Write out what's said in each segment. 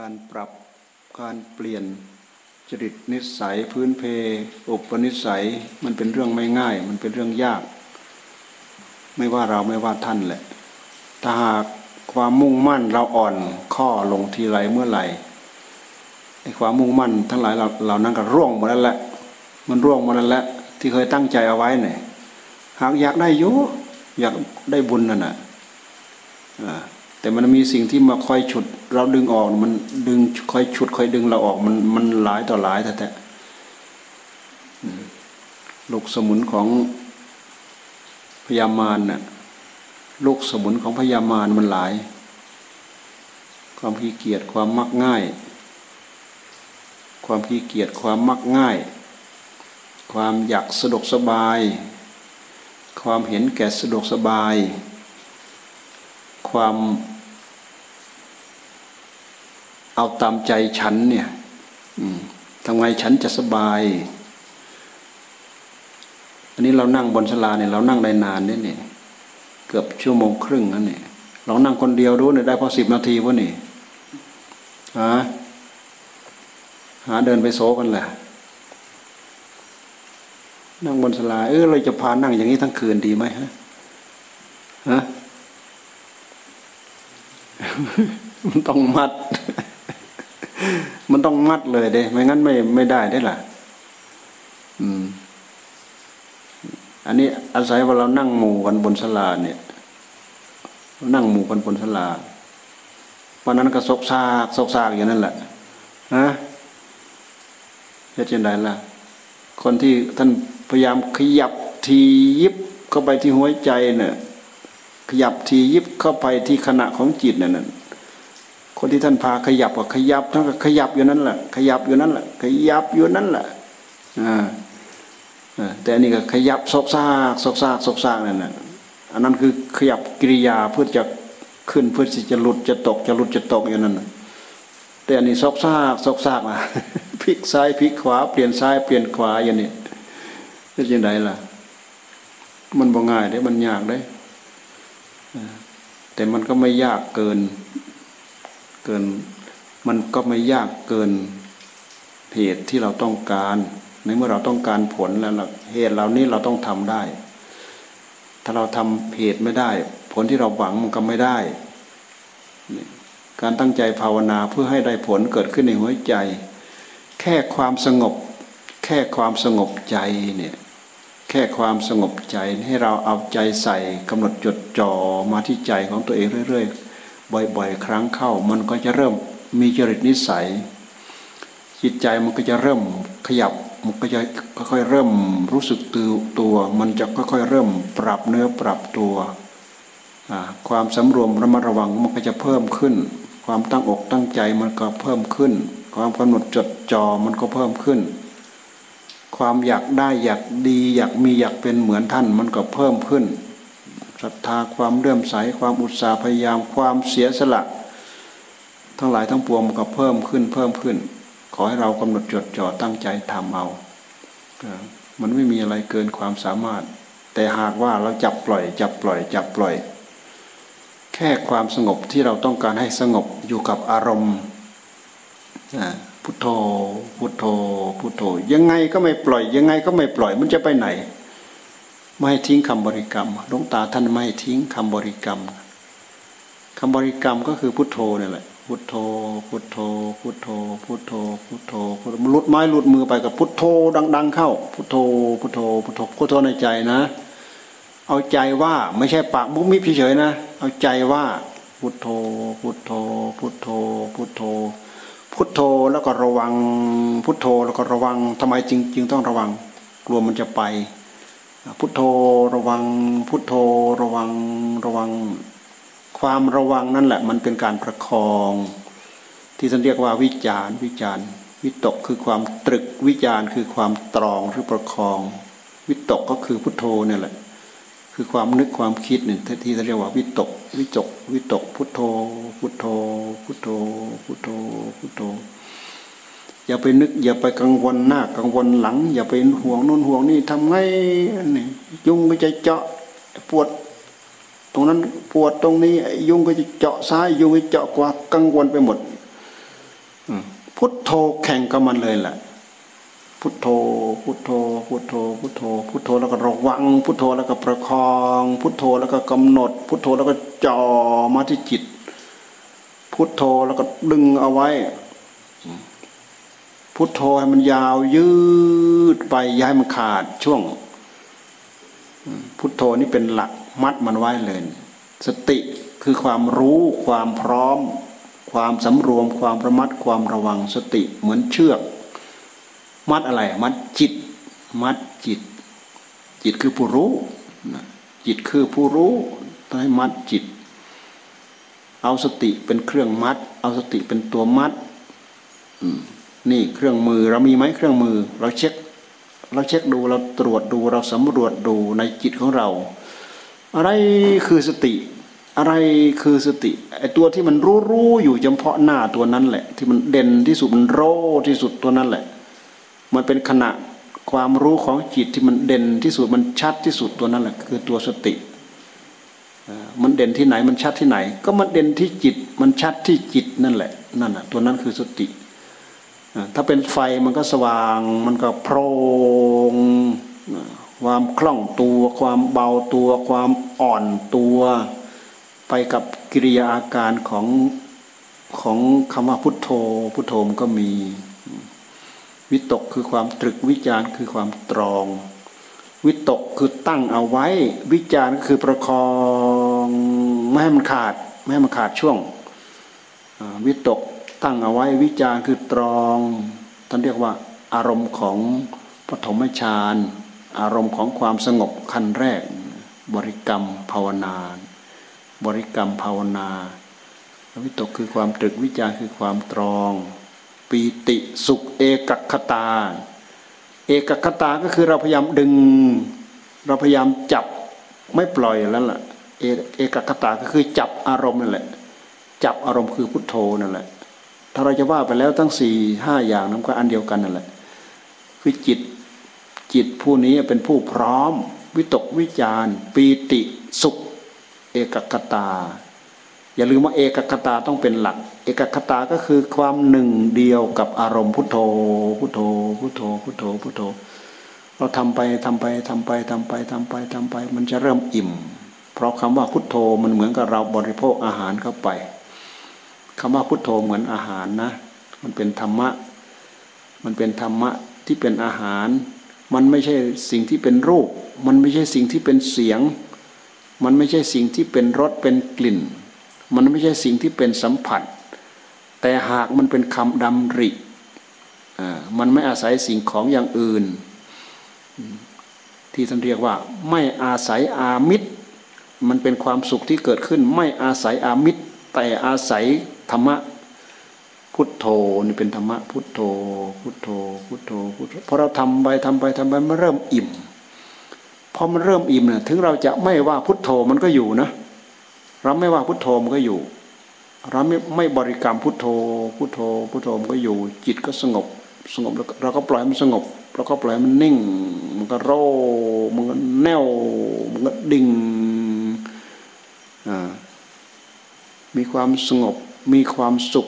การปรับการเปลี่ยนจริตนิสัยพื้นเพอุปนิสัยมันเป็นเรื่องไม่ง่าย มันเป็นเรื่องยาก ไม่ว่าเราไม่ว่าท่านแหละถ้าหากความมุ่งมั่นเราอ่อนข้อลงทีไรเมื่อไหร่ไอ้ความมุ่งมั่นทั้งหลายเราเรานั้นก็ร่วงหมดแล้วแหละ มันร่วงหมดแล้วแหละที่เคยตั้งใจเอาไว้เนี่ยหากอยากได้ยุอยากได้บุญนั่นน่ะ แต่มันมีสิ่งที่มาคอยฉุด เราดึงออกมันดึงคอยฉุดคอยดึงเราออกมันมันหลายต่อหลายแต่แต่ลูกสมุนของพยามารน่ะลูกสมุนของพยามารมันหลาย ความขี้เกียจความมักง่าย ความขี้เกียจความมักง่าย ความอยากสะดวกสบาย ความเห็นแก่สะดวกสบาย ความ เอาตามใจฉันเนี่ยทำไงฉันจะสบาย อันนี้เรานั่งบนสลาเนี่ยเรานั่งได้นานเนี่ยเนี่ยเกือบชั่วโมงครึ่งนั่นเนี่ยเรานั่งคนเดียวรู้เนี่ยได้พอสิบนาทีวะนี่หาหาเดินไปโซกันแหละนั่งบนสลาเออเราจะพานั่งอย่างนี้ทั้งคืนดีไหมฮะฮะมันต้องมัด มันต้องมัดเลยเด้ไม่งั้นไม่ไม่ได้ได้ล่ะ อืม อันนี้อาศัยว่าเรานั่งหมู่กันบนสลาเนี่ย นั่งหมู่กันบนสลาวันนั้นก็ซกซากซกซากอย่างนั้นแหละฮะจะเช่นไรล่ะ คนที่ท่านพยายามขยับทียิบเข้าไปที่หัวใจเนี่ยขยับทียิบเข้าไปที่ขณะของจิตนั่น คนที่ท่านพาขยับก็ขยับทั้งขยับอยู่นั้นแหละขยับอยู่นั้นแหละขยับอยู่นั้นแหละอ่าแต่อันนี้ก็ขยับซกซากซกซากซกซากนั่นแหะอันนั้นคือขยับกิริยาเพื่อจะขึ้นเพื่อจะหลุดจะตกจะหลุดจะตกอย่างนั้นแต่อันนี้ซกซากซกซากนะพลิกซ้ายพลิกขวาเปลี่ยนซ้ายเปลี่ยนขวาอย่างนี้จะยังไงล่ะ มันบ่ง่ายได้มันยากได้แต่มันก็ไม่ยากเกิน เกินมันก็ไม่ยากเกินเหตุที่เราต้องการในเมื่อเราต้องการผลแล้วเหตุเหล่านี้เราต้องทำได้ ถ้าเราทำเหตุไม่ได้ ผลที่เราหวังมันก็ไม่ได้ การตั้งใจภาวนาเพื่อให้ได้ผลเกิดขึ้นในหัวใจ แค่ความสงบ แค่ความสงบใจเนี่ยแค่ความสงบใจให้เราเอาใจใส่กำหนดจดจ่อมาที่ใจของตัวเองเรื่อย ๆ บ่อยๆ ครั้งเข้า มันก็จะเริ่มมีจริตนิสัย จิตใจมันก็จะเริ่มขยับมันก็จะค่อยๆเริ่มรู้สึกตัวตัว มันจะค่อยๆเริ่มปรับเนื้อปรับตัวความสำรวมระมัดระวังมันก็จะเพิ่มขึ้น ความตั้งอกตั้งใจมันก็เพิ่มขึ้น ความกำหนดจดจ่อมันก็เพิ่มขึ้น ความอยากได้อยากดีอยากมีอยากเป็นเหมือนท่านมันก็เพิ่มขึ้น ศรัทธาความเลื่อมใสความอุตสาห์พยายามความเสียสละ ทั้งหลายทั้งปวงมันก็เพิ่มขึ้นเพิ่มขึ้น ขอให้เรากำหนดจดจ่อตั้งใจทำเอา มันไม่มีอะไรเกินความสามารถ แต่หากว่าเราจับปล่อย จับปล่อย จับปล่อย แค่ความสงบที่เราต้องการให้สงบอยู่กับอารมณ์พุทโธ พุทโธ พุทโธ ยังไงก็ไม่ปล่อย ยังไงก็ไม่ปล่อย มันจะไปไหน ไม่ให้ทิ้งคำบริกรรมหลวงตาท่านไม่ให้ทิ้งคำบริกรรมคำบริกรรมก็คือพุทโธนี่แหละ พุทโธ พุทโธ พุทโธ พุทโธ พุทโธมันลุดไม้หลุดมือไปกับพุทโธ ดัง ๆ เข้า พุทโธ พุทโธ พุทโธ พุทโธในใจนะ เอาใจว่าไม่ใช่ปากมุ้มิเฉยๆนะ เอาใจว่าพุทโธ พุทโธ พุทโธ พุทโธ พุทโธแล้วก็ระวัง พุทโธแล้วก็ระวังทำไมจริง ๆ ต้องระวัง กลัวมันจะไป พุทโธระวัง พุทโธระวังระวัง ความระวังนั่นแหละ มันเป็นการประคอง ที่ท่านเรียกว่าวิจารวิจารวิตกคือความตรึกวิจารคือความตรองหรือประคอง วิตกก็คือพุทโธเนี่ยแหละ คือความนึกความคิดหนึ่งที่ท่านเรียกว่าวิตกวิจก วิตก พุทโธ พุทโธ พุทโธ พุทโธพุทโธ อย่าไปนึก อย่าไปกังวลหน้ากังวลหลัง อย่าไปห่วงนู่นห่วงนี่ทำไงนี่ยุ่งก็จะเจาะปวด ตรงนั้นปวดตรงนี้ ยุ่งก็จะเจาะซ้ายยุ่งก็เจาะขวากังวลไปหมดพุทโธแข่งกับมันเลยแหละพุทโธ พุทโธ พุทโธ พุทโธ พุทโธแล้วก็ระวัง พุทโธแล้วก็ประคอง พุทโธแล้วก็กำหนด พุทโธแล้วก็จ่อมาที่จิต พุทโธแล้วก็ดึงเอาไว้ พุทโธให้มันยาวยืดไปย้ายมันขาดช่วง พุทโธนี่เป็นหลักมัดมันไว้เลย สติคือความรู้ความพร้อม ความสำรวมความระมัดความระวังสติเหมือนเชือก มัดอะไร มัดจิต มัดจิต จิตคือผู้รู้จิตคือผู้รู้ต้องให้มัดจิต เอาสติเป็นเครื่องมัด เอาสติเป็นตัวมัด นี่เครื่องมือเรามีไหมเครื่องมือ เราเช็ค เราเช็คดูเราตรวจดูเราสำรวจดูในจิตของเรา อะไรคือสติ อะไรคือสติไอตัวที่มันรู้รู้อยู่เฉพาะหน้าตัวนั้นแหละ ที่มันเด่นที่สุดมันโรที่สุดตัวนั้นแหละ มันเป็นขณะความรู้ของจิตที่มันเด่นที่สุดมันชัดที่สุดตัวนั้นแหละคือตัวสติมันเด่นที่ไหนมันชัดที่ไหน ก็มันเด่นที่จิต มันชัดที่จิตนั่นแหละนั่นแหะตัวนั้นคือสติ ถ้าเป็นไฟมันก็สว่าง มันก็โพรงความคล่องตัวความเบาตัว ความอ่อนตัว ไปกับกิริยาอาการของของคำว่าพุทโธ พุทโธมก็มี วิตกคือความตรึกวิจารคือความตรอง วิตกคือตั้งเอาไว้ วิจารก็คือประคอง ไม่ให้มันขาด ไม่ให้มันขาดช่วง วิตก ตั้งเอาไว้วิจารคือตรองท่านเรียกว่าอารมณ์ของปฐมฌานอารมณ์ของความสงบขั้นแรก บริกรรมภาวนา บริกรรมภาวนาวิตกคือความตรึกวิจารคือความตรอง ปีติสุขเอกคตา เอกคตาก็คือเราพยายามดึง เราพยายามจับไม่ปล่อยแล้วล่ะเอกคตาก็คือจับอารมณ์นั่นแหละจับอารมณ์คือพุทโธนั่นแหละ ถ้าเราจะว่าไปแล้วทั้งสี่ห้าอย่างนั้นก็อันเดียวกันนั่นแหละคือจิตจิตผู้นี้เป็นผู้พร้อม วิตกวิจารปีติสุข เอกคตา อย่าลืมว่าเอกคตาต้องเป็นหลัก เอกคตาก็คือความหนึ่งเดียวกับอารมณ์พุทโธพุทโธพุทโธพุทโธพุทโธ เราทำไปทำไปทำไปทำไปทำไปทำไป มันจะเริ่มอิ่ม เพราะคำว่าพุทโธมันเหมือนกับเราบริโภคอาหารเข้าไป คำว่าพุทโธเหมือนอาหารนะ มันเป็นธรรมะ มันเป็นธรรมะที่เป็นอาหาร มันไม่ใช่สิ่งที่เป็นรูป มันไม่ใช่สิ่งที่เป็นเสียง มันไม่ใช่สิ่งที่เป็นรสเป็นกลิ่น มันไม่ใช่สิ่งที่เป็นสัมผัส แต่หากมันเป็นคำดำริมันไม่อาศัยสิ่งของอย่างอื่น ที่ท่านเรียกว่า ไม่อาศัยอามิตร มันเป็นความสุขที่เกิดขึ้น ไม่อาศัยอามิตร แต่อาศัยธรรมะพุทโธนี่เป็นธรรมะพุทโธ พุทโธ พุทโธพุทโธพอเราทำไปทำไปทำไปมันเริ่มอิ่มพอมันเริ่มอิ่มเนี่ยถึงเราจะไม่ว่าพุทโธมันก็อยู่นะเราไม่ว่าพุทโธมันก็อยู่ เราไม่ไม่บริกรรมพุทโธ พุทโธ พุทโธมันก็อยู่ จิตก็สงบ สงบแล้วเราก็ปล่อยมันสงบเราก็ปล่อยมันนิ่ง มันก็โรมันก็แน่วมันก็ดิ่งมีความสงบ มีความสุข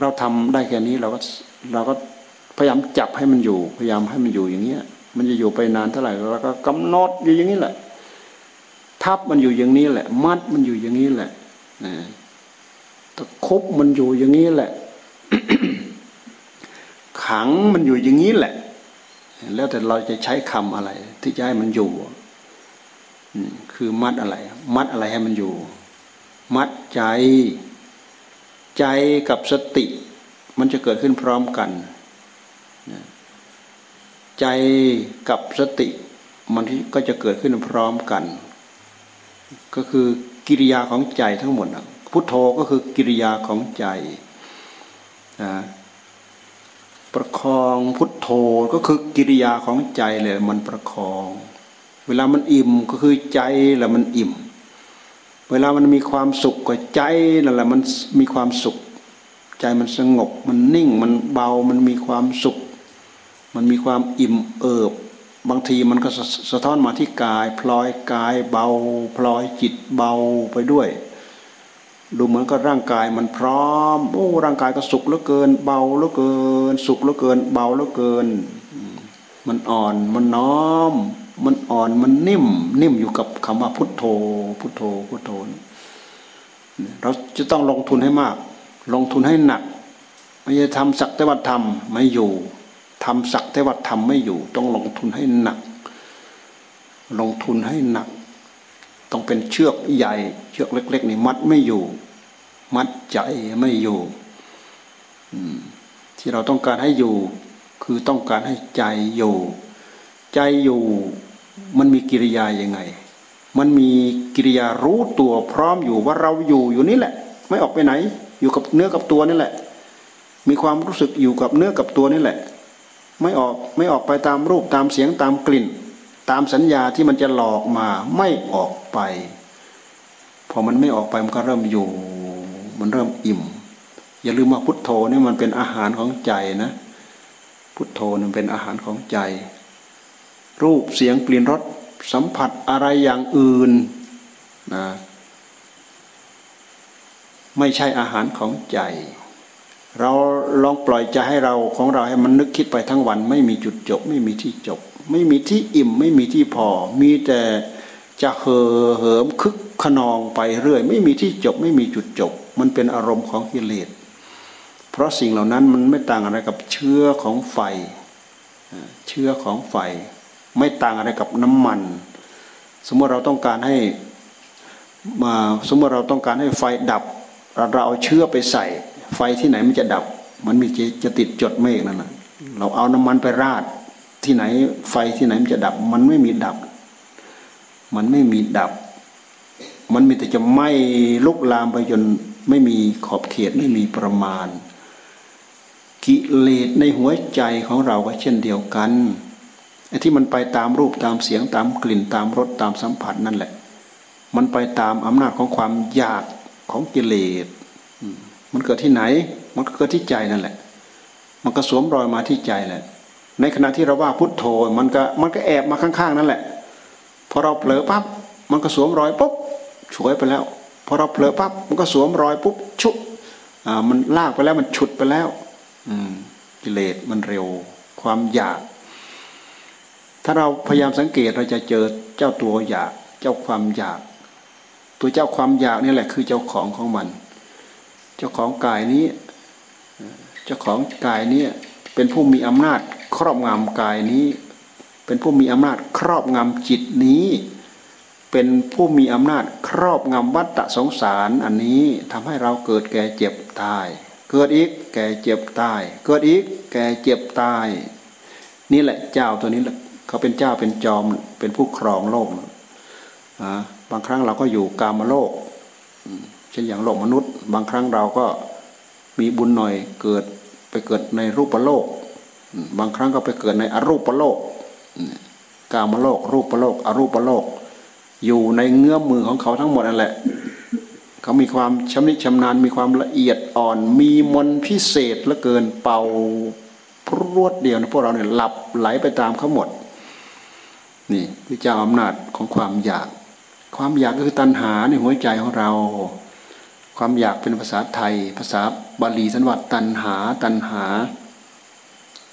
เราทำได้แค่นี้เราก็เราก็พยายามจับให้มันอยู่ พยายามให้มันอยู่อย่างเงี้ย มันจะอยู่ไปนานเท่าไหร่เราก็กำหนดอยู่อย่างนี้แหละ ทับมันอยู่อย่างนี้แหละ มัดมันอยู่อย่างนี้แหละตะคบมันอยู่อย่างนี้แหละ ขังมันอยู่อย่างนี้แหละ แล้วแต่เราจะใช้คำอะไร ที่จะให้มันอยู่คือมัดอะไร มัดอะไรให้มันอยู่ มัด ใจ ใจกับสติ มันจะเกิดขึ้นพร้อมกัน ใจกับสติ มันก็จะเกิดขึ้นพร้อมกัน ก็คือกิริยาของใจทั้งหมดพุทโธก็คือกิริยาของใจประคองพุทโธก็คือกิริยาของใจเลยมันประคอง เวลามันอิ่มก็คือใจแหละมันอิ่ม เวลามันมีความสุขก็ใจนั่นแหละมันมีความสุข ใจมันสงบ มันนิ่งมันเบามันมีความสุข มันมีความอิ่มเอิบบางทีมันก็สะท้อนมาที่กายพลอยกายเบา พลอยจิตเบาไปด้วย ดูเหมือนกับร่างกายมันพร้อมโอ้ร่างกายก็สุขเหลือเกิน เบาเหลือเกิน สุขเหลือเกิน เบาเหลือเกิน มันอ่อนมันน้อม มันอ่อนมันนิ่ม นิ่มอยู่กับคำว่าพุทโธ พุทโธพุทโธเราจะต้องลงทุนให้มาก ลงทุนให้หนักไม่ใช่ทำสักแต่ว่าทำไม่อยู่ทำสักแต่ว่าทำไม่อยู่ ต้องลงทุนให้หนัก ลงทุนให้หนัก ต้องเป็นเชือกใหญ่ เชือกเล็ก ๆ นี่มัดไม่อยู่ มัดใจไม่อยู่ที่เราต้องการให้อยู่ คือต้องการให้ใจอยู่ ใจอยู่ มันมีกิริยายังไง มันมีกิริยารู้ตัวพร้อมอยู่ว่าเราอยู่อยู่นี่แหละ ไม่ออกไปไหน อยู่กับเนื้อกับตัวนี่แหละ มีความรู้สึกอยู่กับเนื้อกับตัวนี่แหละ ไม่ออกไม่ออกไปตามรูปตามเสียงตามกลิ่น ตามสัญญาที่มันจะหลอกมาไม่ออกไป พอมันไม่ออกไปมันก็เริ่มอยู่ มันเริ่มอิ่ม อย่าลืมว่าพุทโธนี่มันเป็นอาหารของใจนะ พุทโธนี่เป็นอาหารของใจ รูปเสียงกลิ่นรสสัมผัสอะไรอย่างอื่นนะไม่ใช่อาหารของใจ เราลองปล่อยใจให้เราของเราให้มันนึกคิดไปทั้งวัน ไม่มีจุดจบ ไม่มีที่จบ ไม่มีที่อิ่ม ไม่มีที่พอ มีแต่จะเห่อเหิมคึกขนองไปเรื่อย ไม่มีที่จบ ไม่มีจุดจบ มันเป็นอารมณ์ของกิเลสเพราะสิ่งเหล่านั้นมันไม่ต่างอะไรกับเชื้อของไฟ เชื้อของไฟ ไม่ต่างอะไรกับน้ำมัน สมมติเราต้องการให้มาสมมติเราต้องการให้ไฟดับ เราเอาเชื้อไปใส่ ไฟที่ไหนมันจะดับ มันมีจะติดจดเมฆนั่นแหละเราเอาน้ำมันไปราดที่ไหนไฟที่ไหนมันจะดับ มันไม่มีดับ มันไม่มีดับ มันมีแต่จะไหม้ลุกลามไปจนไม่มีขอบเขตไม่มีประมาณ กิเลสในหัวใจของเราก็เช่นเดียวกัน ไอ้ที่มันไปตามรูปตามเสียงตามกลิ่นตามรสตามสัมผัสนั่นแหละ มันไปตามอำนาจของความอยากของกิเลสมันเกิดที่ไหน มันก็เกิดที่ใจนั่นแหละ มันก็สวมรอยมาที่ใจแหละ ในขณะที่เราว่าพุทโธมันก็มันก็แอบมาข้างๆ นั่นแหละ พอเราเผลอปั๊บมันก็สวมรอยปุ๊บฉวยไปแล้วพอเราเผลอปั๊บมันก็สวมรอยปุ๊บชุบอ่ามันลากไปแล้วมันฉุดไปแล้ว อืมกิเลสมันเร็ว ความอยาก ถ้าเราพยายามสังเกตเราจะเจอเจ้าตัวอยากเจ้าความอยาก ตัวเจ้าความอยากนี่แหละคือเจ้าของของมัน เจ้าของกายนี้ เจ้าของกายนี้เป็นผู้มีอำนาจครอบงำกายนี้ เป็นผู้มีอำนาจครอบงำจิตนี้ เป็นผู้มีอำนาจครอบงำวัฏสงสารอันนี้ทำให้เราเกิดแก่เจ็บตาย เกิดอีกแก่เจ็บตาย เกิดอีกแก่เจ็บตาย นี่แหละเจ้าตัวนี้แหละ เขาเป็นเจ้าเป็นจอมเป็นผู้ครองโลกบางครั้งเราก็อยู่กามโลกเช่นอย่างโลกมนุษย์ บางครั้งเราก็มีบุญหน่อยเกิดไปเกิดในรูปโลก บางครั้งก็ไปเกิดในอรูปโลกกามโลก รูปโลก อรูปโลก อยู่ในเงื้อมมือของเขาทั้งหมดนั่นแหละ เขามีความชำนิชำนาญมีความละเอียดอ่อน มีมนพิเศษเหลือเกินเป่าพรวดเดียวนะพวกเราเนี่ยหลับไหลไปตามเขาหมด นี่คือเจ้าอำนาจของความอยาก ความอยากก็คือตัณหาในหัวใจของเรา ความอยากเป็นภาษาไทย ภาษาบาลีสันวัตตัณหา ตัณหา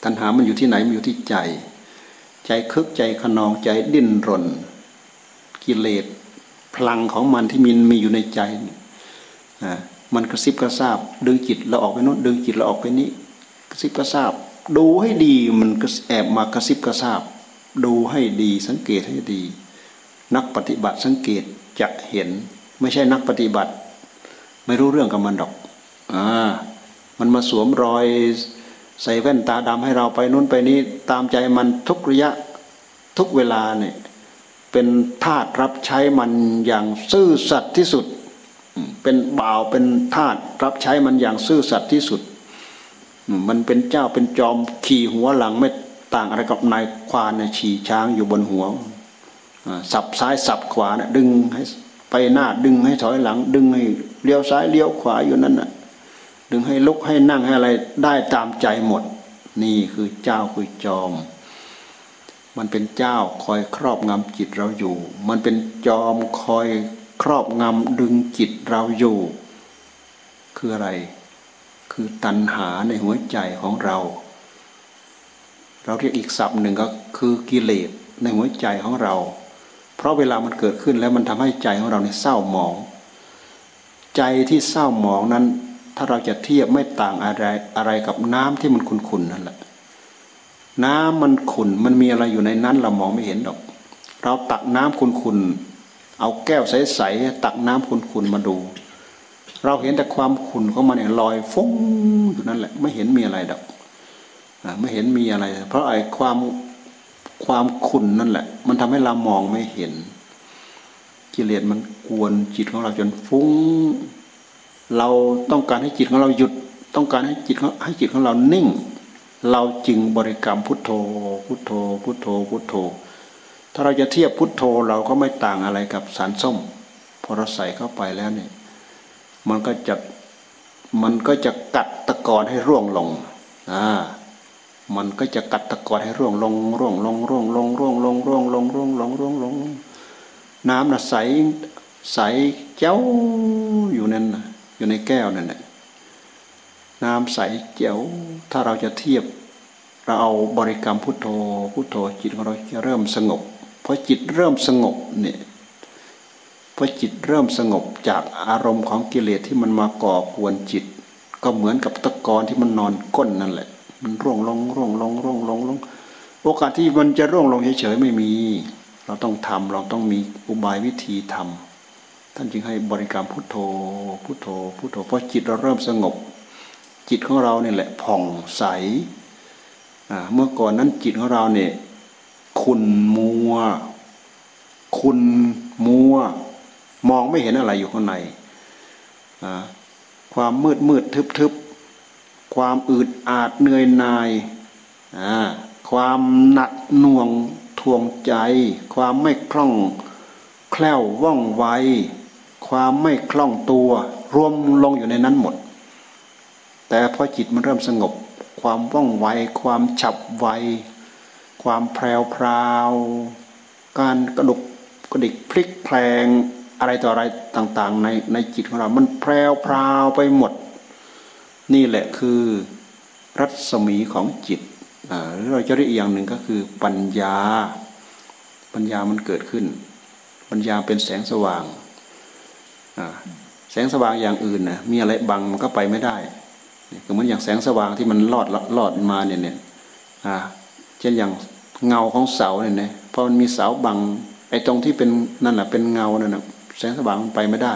ตัณหามันอยู่ที่ไหนมันอยู่ที่ใจ ใจคึกใจขนองใจดิ้นรน กิเลสพลังของมันที่มีมีอยู่ในใจอ่ามันกระซิบกระซาบดึงจิตเราออกไปโน้นดึงจิตเราออกไปนี้ กระซิบกระซาบดูให้ดีมันแอบมากระซิบกระซาบ ดูให้ดีสังเกตให้ดี นักปฏิบัติสังเกตจะเห็น ไม่ใช่นักปฏิบัติ ไม่รู้เรื่องกับมันดอกอ่ามันมาสวมรอยใส่แว่นตาดำให้เราไปนู้นไปนี้ตามใจมันทุกระยะทุกเวลาเนี่ยเป็นทาสรับใช้มันอย่างซื่อสัตย์ที่สุด เป็นบ่าวเป็นทาสรับใช้มันอย่างซื่อสัตย์ที่สุด มันเป็นเจ้าเป็นจอมขี่หัวหลังไม่ ต่างอะไรกับนายควานเนี่ยฉี่ช้างอยู่บนหัวสับซ้ายสับขวาเนี่ยดึงให้ไปหน้าดึงให้ถอยหลัง ดึงให้เลี้ยวซ้ายเลี้ยวขวาอยู่นั่นน่ะดึงให้ลุกให้นั่งให้อะไรได้ตามใจหมด นี่คือเจ้าคือจอม มันเป็นเจ้าคอยครอบงำจิตเราอยู่ มันเป็นจอมคอยครอบงำดึงจิตเราอยู่ คืออะไร คือตัณหาในหัวใจของเรา เราเรียกอีกศัพท์หนึ่งก็คือกิเลสในหัวใจของเรา เพราะเวลามันเกิดขึ้นแล้วมันทำให้ใจของเราในเศร้าหมอง ใจที่เศร้าหมองนั้น ถ้าเราจะเทียบไม่ต่างอะไรอะไรกับน้ำที่มันขุ่นๆนั่นแหละ น้ำมันขุ่นมันมีอะไรอยู่ในนั้นเรามองไม่เห็นหรอก เราตักน้ำขุ่นๆเอาแก้วใสๆตักน้ำขุ่นๆมาดู เราเห็นแต่ความขุ่นของมันเนี่ยลอยฟุ้งอยู่นั่นแหละ ไม่เห็นมีอะไรดอก ไม่เห็นมีอะไร เพราะไอ้ความความขุ่นนั่นแหละ มันทำให้เรามองไม่เห็น กิเลสมันกวนจิตของเราจนฟุ้ง เราต้องการให้จิตของเราหยุด ต้องการให้จิตให้จิตของเรานิ่ง เราจึงบริกรรมพุทโธ พุทโธ พุทโธ พุทโธ ถ้าเราจะเทียบพุทโธเราก็ไม่ต่างอะไรกับสารส้ม พอเราใส่เข้าไปแล้วเนี่ย มันก็จะมันก็จะกัดตะกอนให้ร่วงลงอ่า มันก็จะกัดตะกอนให้ร่วงลงร่วงลงร่วงลงร่วงลงร่วงลงร่วงลงร่วงลงน้ำน่ะใสใสเจ้าอยู่นั่นอยู่ในแก้วนั่นแหละน้ำใสเจ้าถ้าเราจะเทียบ เราเอาบริกรรมพุทโธพุทโธจิตของเราจะเริ่มสงบพอจิตเริ่มสงบเนี่ยพอจิตเริ่มสงบจากอารมณ์ของกิเลสที่มันมาก่อกวนจิต ก็เหมือนกับตะกอนที่มันนอนก้นนั่นแหละ มันร่วงลงร่วงลงร่วงลงลง โอกาสที่มันจะร่วงลงเฉยๆไม่มี เราต้องทำเราต้องมีอุบายวิธีทำท่านจึงให้บริกรรมพุทโธพุทโธพุทโธเพราะจิตเราเริ่มสงบ จิตของเราเนี่ยแหละผ่องใสเมื่อก่อนนั้นจิตของเราเนี่ยขุนมัว คุณมัว มองไม่เห็นอะไรอยู่ข้างในความมืดมืดทึบทึบ ความอืดอาดเหนื่อยหน่ายความหนักหน่วงทวงใจ ความไม่คล่องแคล่วว่องไวความไม่คล่องตัว รวมลงอยู่ในนั้นหมด แต่พอจิตมันเริ่มสงบ ความว่องไว ความฉับไว ความแพรวพราว การกระดุกกระดิกพลิกแพลงอะไรต่ออะไรต่างๆ ในในจิตของเรา มันแพรวพราวไปหมด นี่แหละคือรัศมีของจิตหรือเราจะเรียกอีกอย่างหนึ่งก็คือปัญญา ปัญญามันเกิดขึ้น ปัญญาเป็นแสงสว่าง แสงสว่างอย่างอื่นนะมีอะไรบังมันก็ไปไม่ได้ก็เหมือนอย่างแสงสว่างที่มันลอดลอดมาเนี่ยเนี่ยเช่นอย่างเงาของเสาเนี่ยนะพอมันมีเสาบังไอ้ตรงที่เป็นนั่นแหละเป็นเงานั่นนะแสงสว่างมันไปไม่ได้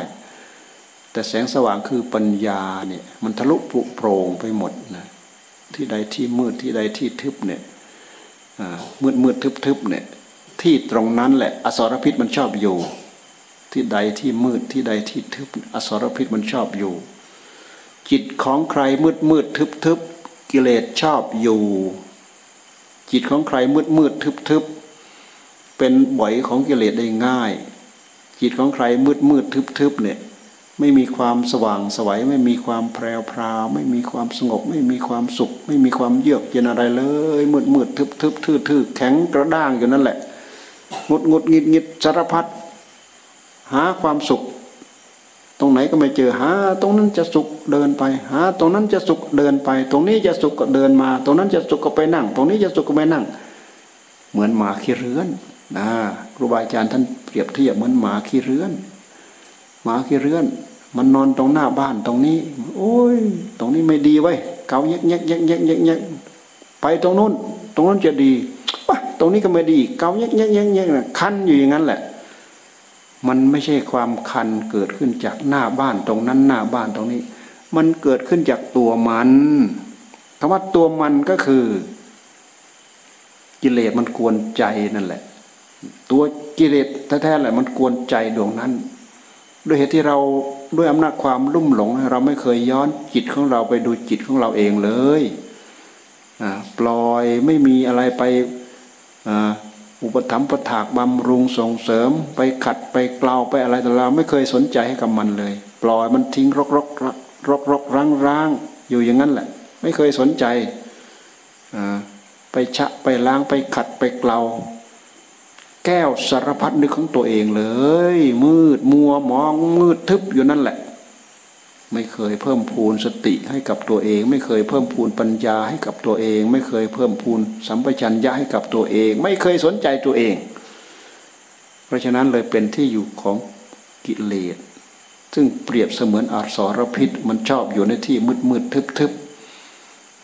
แต่แสงสว่างคือปัญญาเนี่ยมันทะลุปุโปร่งไปหมดนะที่ใดที่มืดที่ใดที่ทึบเนี่ยมืดมืดทึบทึบเนี่ยที่ตรงนั้นแหละอสรพิษมันชอบอยู่ ที่ใดที่มืดที่ใดที่ทึบ อสรพิษมันชอบอยู่ จิตของใครมืดมืดทึบทึบกิเลสชอบอยู่ จิตของใครมืดมืดทึบทึบเป็นบ่อยของกิเลสได้ง่าย จิตของใครมืดมืดทึบทึบเนี่ย ไม่มีความสว่างสวัยไม่มีความแพรวพราว ไม่มีความสงบ ไม่มีความสุข ไม่มีความเยือกเย็นอะไรเลยมืดมืดทึบทึบทื่อทื่อแข็งกระด้างอยู่นั่นแหละงดงดงิดงิดสารพัดหาความสุข ตรงไหนก็ไม่เจอหาตรงนั้นจะสุขเดินไป หา ตรงนั้นจะสุขเดินไป ตรงนี้จะสุขก็เดินมา ตรงนั้นจะสุขก็ไปนั่ง ตรงนี้จะสุขก็ไปนั่ง เหมือนหมาขี้เรือนนะครูบาอาจารย์ท่านเปรียบเทียบเหมือนหมาขี้เรือน หมาขี้เรือน มันนอนตรงหน้าบ้านตรงนี้ โอ้ย ตรงนี้ไม่ดีไว้เกาแยกแยกแยกแยกแยกแยกไปตรงนู้น ตรงนั้นจะดีวะตรงนี้ก็ไม่ดีเกาแยกแยกแยกแยกคันอยู่อย่างนั้นแหละ มันไม่ใช่ความคันเกิดขึ้นจากหน้าบ้านตรงนั้นหน้าบ้านตรงนี้ มันเกิดขึ้นจากตัวมันคำว่าตัวมันก็คือ กิเลสมันกวนใจนั่นแหละ ตัวกิเลสแท้ๆแหละ มันกวนใจดวงนั้น ด้วยเหตุที่เราด้วยอำนาจความลุ่มหลง เราไม่เคยย้อนจิตของเราไปดูจิตของเราเองเลยปล่อยไม่มีอะไรไปอุปถัมภ์ถากบำรุงส่งเสริม ไปขัดไปกล่าวไปอะไรแต่เราไม่เคยสนใจให้กับมันเลย ปล่อยมันทิ้งรกรกรกรกร้างร้างอยู่อย่างนั้นแหละ ไม่เคยสนใจไปชะไปล้างไปขัดไปเกลา แก้วสารพัดนึกของตัวเองเลย มืดมัวมองมืดทึบอยู่นั่นแหละ ไม่เคยเพิ่มพูนสติให้กับตัวเอง ไม่เคยเพิ่มพูนปัญญาให้กับตัวเอง ไม่เคยเพิ่มพูนสัมปชัญญะให้กับตัวเอง ไม่เคยสนใจตัวเอง เพราะฉะนั้นเลยเป็นที่อยู่ของกิเลสซึ่งเปรียบเสมือนอาสรพิษ มันชอบอยู่ในที่มืดมืดทึบทึบ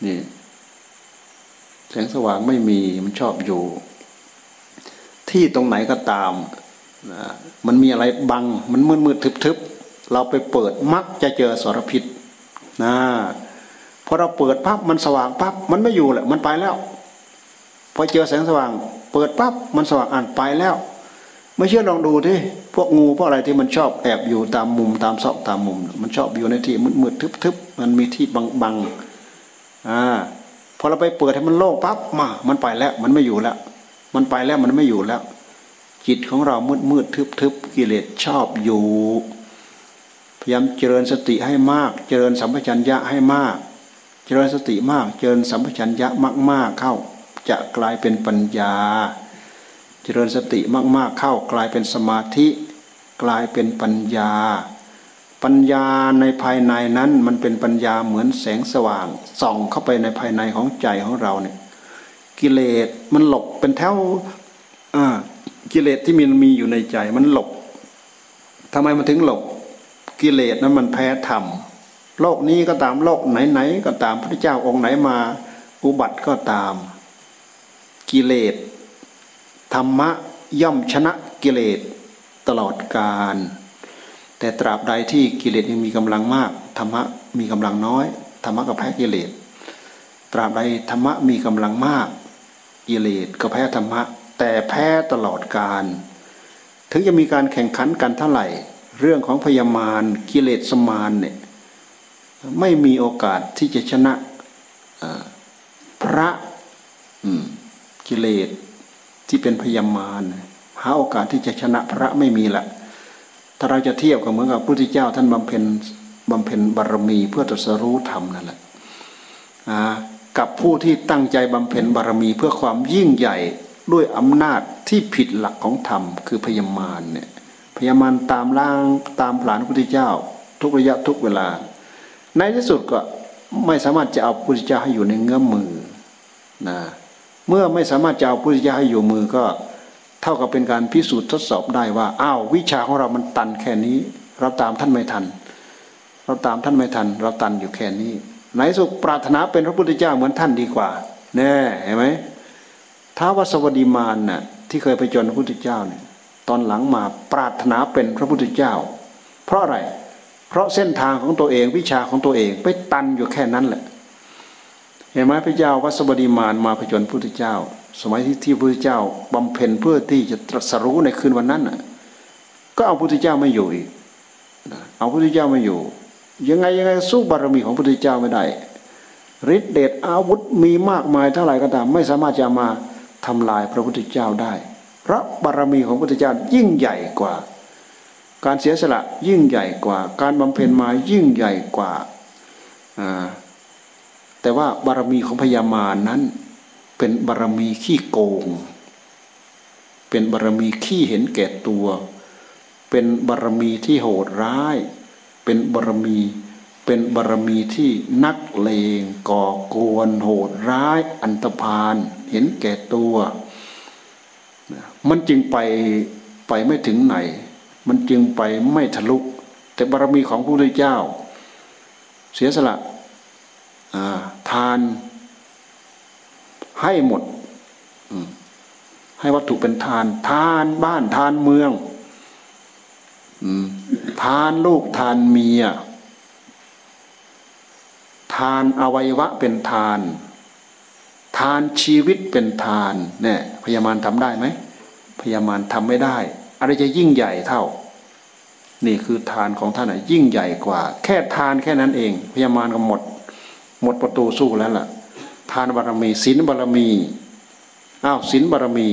นี่แสงสว่างไม่มีมันชอบอยู่ ที่ตรงไหนก็ตามนะมันมีอะไรบัง มันมืดมืดทึบทึบเราไปเปิดมักจะเจอสารพิษนะพอเราเปิดปั๊บมันสว่างปั๊บมันไม่อยู่แหละมันไปแล้วพอเจอแสงสว่าง เปิดปั๊บมันสว่างอ่านไปแล้ว ไม่เชื่อลองดูที่พวกงูพวกอะไรที่มันชอบแอบอยู่ตามมุมตามซอกตามมุม มันชอบอยู่ในที่มืดมืดทึบทึบมันมีที่บังบังอ่าพอเราไปเปิดให้มันโล่งปั๊บมา มันไปแล้ว มันไม่อยู่แล้ว มันไปแล้วมันไม่อยู่แล้ว จิตของเรามืดมืดทึบทึบกิเลสชอบอยู่ พยายามเจริญสติให้มาก เจริญสัมปชัญญะให้มาก เจริญสติมาก เจริญสัมปชัญญะมาก ๆเข้า จะกลายเป็นปัญญา เจริญสติมากๆเข้ากลายเป็นสมาธิ กลายเป็นปัญญา ปัญญาในภายในนั้นมันเป็นปัญญาเหมือนแสงสว่างส่องเข้าไปในภายในของใจของเราเนี่ย กิเลสมันหลบเป็นแถวกิเลสที่มันมีอยู่ในใจมันหลบทำไมมันถึงหลบ กิเลสนั้นมันแพ้ธรรมโลกนี้ก็ตามโลกไหนๆก็ตามพระเจ้าองค์ไหนมา อุบัติก็ตาม กิเลสธรรมะย่อมชนะกิเลสตลอดกาลแต่ตราบใดที่กิเลสยังมีกำลังมากธรรมะมีกำลังน้อยธรรมะก็แพ้กิเลสตราบใดธรรมะมีกำลังมาก กิเลสก็แพ้ธรรมะ แต่แพ้ตลอดกาลถึงจะมีการแข่งขันกันเท่าไหร่ เรื่องของพยามารกิเลสมารเนี่ยไม่มีโอกาสที่จะชนะพระกิเลสที่เป็นพยามารหาโอกาสที่จะชนะพระไม่มีละถ้าเราจะเทียบกับเหมือนกับพระพุทธเจ้า ท่านบำเพ็ญบำเพ็ญบารมีเพื่อตรัสรู้ธรรมนั่นแหละ กับผู้ที่ตั้งใจบำเพ็ญบารมีเพื่อความยิ่งใหญ่ด้วยอำนาจที่ผิดหลักของธรรม คือพยามารเนี่ยพยายามตามล่างตามผลานพระพุทธเจ้า ทุกระยะทุกเวลา ในที่สุดก็ไม่สามารถจะเอาพระพุทธเจ้าให้อยู่ในเงื้อมมือนะเมื่อไม่สามารถจะเอาพระพุทธเจ้าให้อยู่มือก็เท่ากับเป็นการพิสูจน์ทดสอบได้ว่าอ้าววิชาของเรามันตันแค่นี้ เราตามท่านไม่ทัน เราตามท่านไม่ทัน เราตันอยู่แค่นี้ ไหนสุขปรารถนาเป็นพระพุทธเจ้าเหมือนท่านดีกว่าแน่เห็นไหมท้าวสวัสดิมานน่ะที่เคยไปจนพระพุทธเจ้าเนี่ยตอนหลังมาปรารถนาเป็นพระพุทธเจ้า เพราะอะไร เพราะเส้นทางของตัวเองวิชาของตัวเองไปตันอยู่แค่นั้นแหละ เห็นไหมพระเจ้าวัสบดีมานมาผจญพระพุทธเจ้า สมัยที่ที่พระพุทธเจ้าบำเพ็ญเพื่อที่จะตรัสรู้ในคืนวันนั้นน่ะก็เอาพระพุทธเจ้าไม่อยู่อีกเอาพุทธเจ้าไม่อยู่ ยังไงยังไงสู้บารมีของพระพุทธเจ้าไม่ได้ฤทธิเดชอาวุธมีมากมายเท่าไหร่ก็ตาม ไม่สามารถจะมาทำลายพระพุทธเจ้าได้ พระบารมีของพระพุทธเจ้ายิ่งใหญ่กว่า การเสียสละยิ่งใหญ่กว่า การบำเพ็ญมายิ่งใหญ่กว่า แต่ว่าบารมีของพญามานั้น เป็นบารมีขี้โกง เป็นบารมีขี้เห็นแก่ตัว เป็นบารมีที่โหดร้าย เป็นบารมี เป็นบารมีที่นักเลงก่อกวนโหดร้ายอันตรพานเห็นแก่ตัว มันจึงไปไปไม่ถึงไหน มันจึงไปไม่ทะลุแต่บารมีของพระพุทธเจ้า เสียสละทานให้หมดให้วัตถุเป็นทาน ทานบ้านทานเมือง ทานลูกทานเมีย ทานอวัยวะเป็นทาน ทานชีวิตเป็นทานเนี่ยพยามารทำได้ไหมพยามารทำไม่ได้ อะไรจะยิ่งใหญ่เท่า นี่คือทานของท่านยิ่งใหญ่กว่า แค่ทานแค่นั้นเอง พยามารก็หมด หมดประตูสู้แล้วล่ะ ทานบารมีศีลบารมีอ้าวศีลบารมี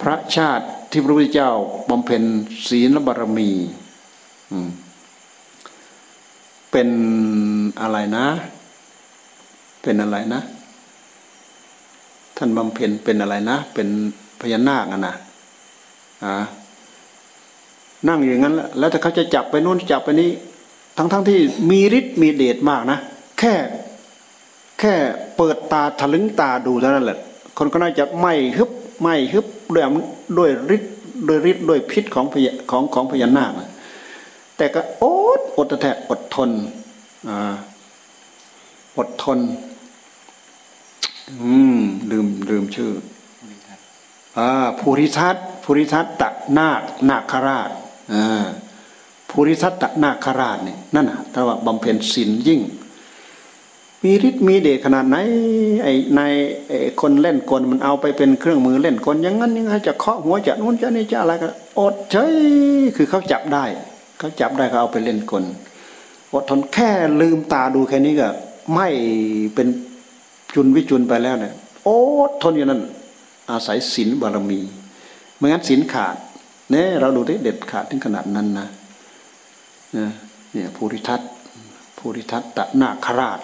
พระชาติ ที่พระพุทธเจ้าบำเพ็ญศีลบารมีเป็นอะไรนะ เป็นอะไรนะ ท่านบำเพ็ญเป็นอะไรนะ เป็นพญานาคนะอ่านั่งอย่างนั้นแล้วแล้วแต่เขาจะจับไปโน้นจับไปนี้ ทั้งทั้งที่มีฤทธิ์มีเดชมากนะ แค่ แค่เปิดตาทะลึงตาดูเท่านั้นแหละ คนก็น่าจะไม่ฮึบ ไม่ฮึบด้วยด้วยฤทธิ์ด้วยฤทธิ์ด้วยพิษของพยของของพญานาคแต่ก็อดอดแท้อดทนอดทน อืมลืมลืมชื่ออาภูริทัตภูริทัตตักนาคนาคราชอ่าภูริทัตตักนาคราชนี่นั่นน่ะถ้าว่าบำเพ็ญศีลยิ่ง มีฤทธิ์มีเดชขนาดไหนไอ้ในไอคนเล่นกลมันเอาไปเป็นเครื่องมือเล่นกลอย่างนั้นยังไงจะเคาะหัวจะนู้นจะนี่จะอะไรก็อดเฉยคือเขาจับได้เขาจับได้เขาเอาไปเล่นกลอดทนแค่ลืมตาดูแค่นี้ก็ไม่เป็นจุนวิจุนไปแล้วเนี่ยโอ้ทนอยู่นั้น อาศัยศีลบารมีไม่งั้นศีลขาดเนี่ยเราดูที่เด็ดขาดถึงขนาดนั้นนะเนี่ยภูริทัตภูริทัตตะนาคราช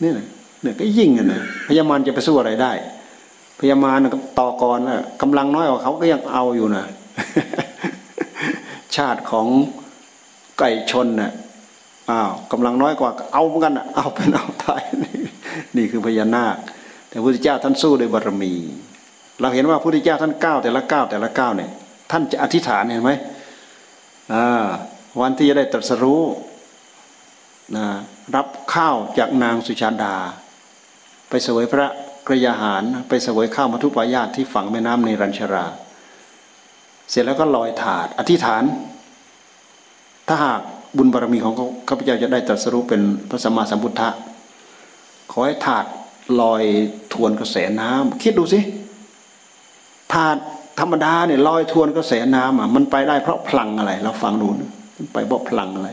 เนี่ยเนี่ยก็ยิ่งอะนะพญามารจะไปสู้อะไรได้ พญามารก็ต่อกรนะกำลังน้อยกว่าเขาก็ยังเอาอยู่นะชาติของไก่ชนน่ะอ้าวกำลังน้อยกว่าเอาเหมือนกันเอาเป็นเอาตายนี่คือพญานาค แต่พระพุทธเจ้าท่านสู้ด้วยบารมี เราเห็นว่าพระพุทธเจ้าท่านก้าวแต่ละก้าวแต่ละก้าวเนี่ย ท่านจะอธิษฐานเห็นไหมอ่าวันที่จะได้ตรัสรู้นะ รับข้าวจากนางสุชาดา ไปเสวยพระกระยาหาร ไปเสวยข้าวมัทุปายาตที่ฝั่งแม่น้ำในรัญชรา เสร็จแล้วก็ลอยถาด อธิษฐาน ถ้าหากบุญบารมีของข้าพเจ้าจะได้ตรัสรู้เป็นพระสัมมาสัมพุทธะขอให้ถาดลอยทวนกระแสน้ำคิดดูสิถาดธรรมดาเนี่ยลอยทวนกระแสน้ำอะมันไปได้เพราะพลังอะไร เราฟังดูมันไปเพราะพลังอะไร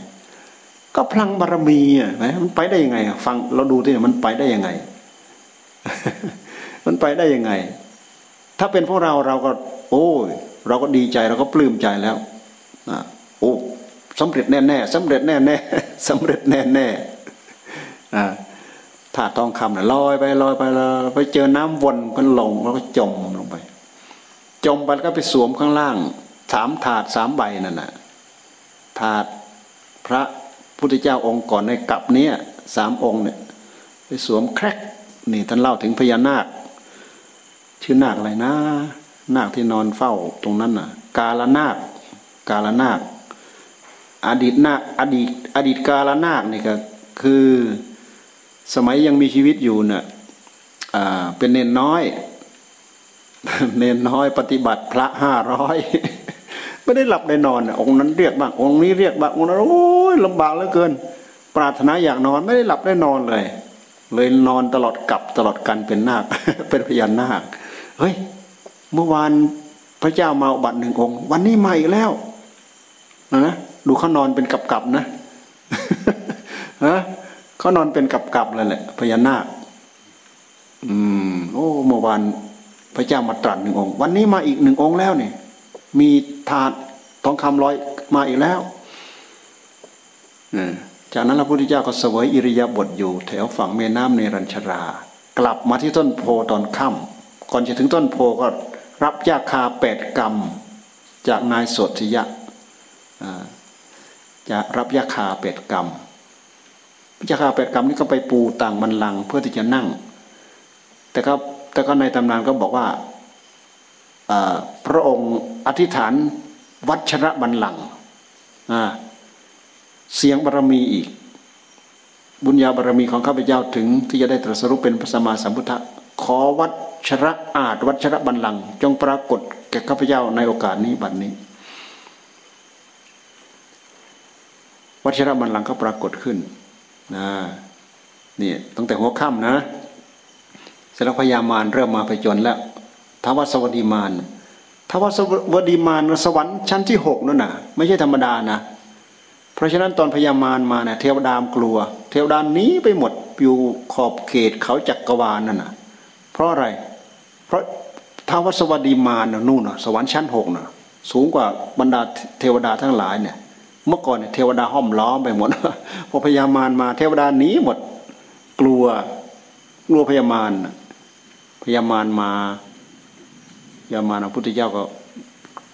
ก็พลังบารมีอะไหมมันไปได้ยังไง ฟังเราดูที่มันไปได้ยังไง มันไปได้ยังไง ถ้าเป็นพวกเราเราก็ โอ้ยเราก็ดีใจเราก็ปลื้มใจแล้วอะโอ้สำเร็จแน่แน่สำเร็จแน่แน่สำเร็จแน่แน่อ่าถาดทองคำน่ะลอยไปลอยไปลอยไปเจอน้ำวนกันลงแล้วก็จมลงไป จมไปก็ไปสวมข้างล่างสามถาดสามใบนั่นน่ะถาดพระ พุทธเจ้าองค์ก่อนในกับเนี้ยสามองค์เนี่ยไปสวมแครกนี่ท่านเล่าถึงพญานาค ชื่อนาคอะไรนะ นาคที่นอนเฝ้าตรงนั้นน่ะ กาลนาค กาลนาค อดีตนาอดีต อดีตกาลนาคนี่ก็คือสมัยยังมีชีวิตอยู่เนะ่ะเป็นเนนน้อย เนนน้อยปฏิบัติพระห้าร้อย ไม่ได้หลับได้นอนองค์นั้นเรียกบ้างองค์นี้เรียกบ้างองค์นั้นโอ้ยลำบากเหลือเกิน ปรารถนาอยากนอนไม่ได้หลับได้นอนเลย เลยนอนตลอดกับตลอดกันเป็นนาคเป็นพญานาคเฮ้ยเมื่อวานพระเจ้ามาบัตรหนึ่งองค์ วันนี้มาอีกแล้วนะดูเขานอนเป็นกับๆนะฮะเขานอนเป็นกับๆเลยแหละพญานาค อืม โอ้เมื่อวานพระเจ้ามาตรัสหนึ่งองค์ วันนี้มาอีกหนึ่งองค์แล้วเนี่ย มีถาดทองคำลอยมาอีกแล้วจากนั้นพระพุทธเจ้าก็เสวยอิริยาบถอยู่ แถวฝั่งแม่น้ำในรัญชรา กลับมาที่ต้นโพตอนค่ำก่อนจะถึงต้นโพก็รับยาคาแปดกรรม จากนายโสธิยะจะรับยาคาแปดกรรมยาคาแปดกรรมนี่ก็ไปปูต่างบันลังเพื่อที่จะนั่ง แต่ก็แต่ก็ในตำนานก็บอกว่า พระองค์อธิษฐานวัชระบันลังเสียงบารมีอีก บุญญาบารมีของข้าพเจ้าถึงที่จะได้ตรัสรู้เป็นพระสัมมาสัมพุทธะขอวัชระอาจวัชระบันลังจงปรากฏแก่ข้าพเจ้าในโอกาสนี้บัดนี้ วัชระบันลังก็ปรากฏขึ้นนะนี่ตั้งแต่หัวค่ำนะเสร็จแล้วพญามารเริ่มมาไปจนแล้ว ท้าวสวัสดีมารท้าวสวัสดีมารสวรรค์ชั้นที่หกนั่นน่ะ ไม่ใช่ธรรมดานะเพราะฉะนั้นตอนพญามารมาเนี่ยเทวดามกลัว เทวดานี้ไปหมดอยู่ขอบเขตเขาจักรวาลนั่นน่ะ เพราะอะไร เพราะท้าวสวัสดีมารนู่นน่ะสวรรค์ชั้นหกน่ะ สูงกว่าบรรดาเทวดาทั้งหลายเนี่ย เมื่อก่อนเนี่ยเทวดาห้อมล้อมไปหมดพอพญามารมาเทวดานี้หมดกลัวกลัวพญามารพญามารมา พญามารพระพุทธเจ้าก็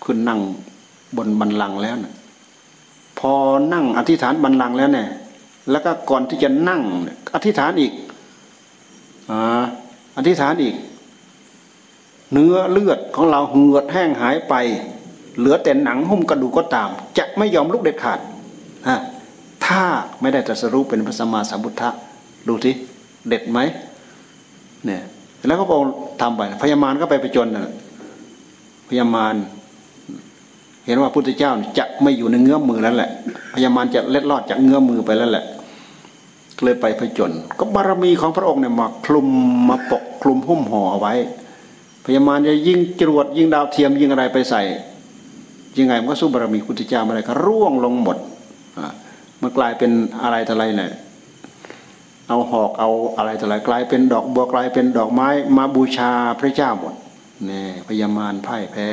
ขึ้นนั่งบนบันลังแล้วนะพอนั่งอธิษฐานบันลังแล้วเนี่ย แล้วก็ก่อนที่จะนั่ง อธิษฐานอีกออธิษฐานอีก เนื้อเลือดของเราเหือดแห้งหายไป เหลือแต่หนังหุ้มกระดูกก็ตาม จะไม่ยอมลุกเด็ดขาดถ้าไม่ได้ตรัสรู้เป็นพระสัมมาสัมพุทธะดูสิเด็ดไหมเนี่ยแล้วก็บอกทำไปพญามารก็ไปไปจนนะ พญามารเห็นว่าพุทธเจ้าจะไม่อยู่ในเงื้อมือแล้วแหละพญามารจะเล็ดลอดจากเงื้อมือไปแล้วแหละเลยไปผจญก็บารมีของพระองค์เนี่ยมาคลุมมาปกคลุมหุ้มห่อเอาไว้พญามารจะยิงจรวดยิงดาวเทียมยิงอะไรไปใส่ยังไงมันก็สู้บารมีพุทธเจ้าไม่ได้ก็ร่วงลงหมดมันกลายเป็นอะไรต่ออะไรเนี่ยเอาหอกเอาอะไรต่ออะไรกลายเป็นดอกบัวกลายเป็นดอกไม้มาบูชาพระเจ้าหมด นี่พญามารพ่ายแพ้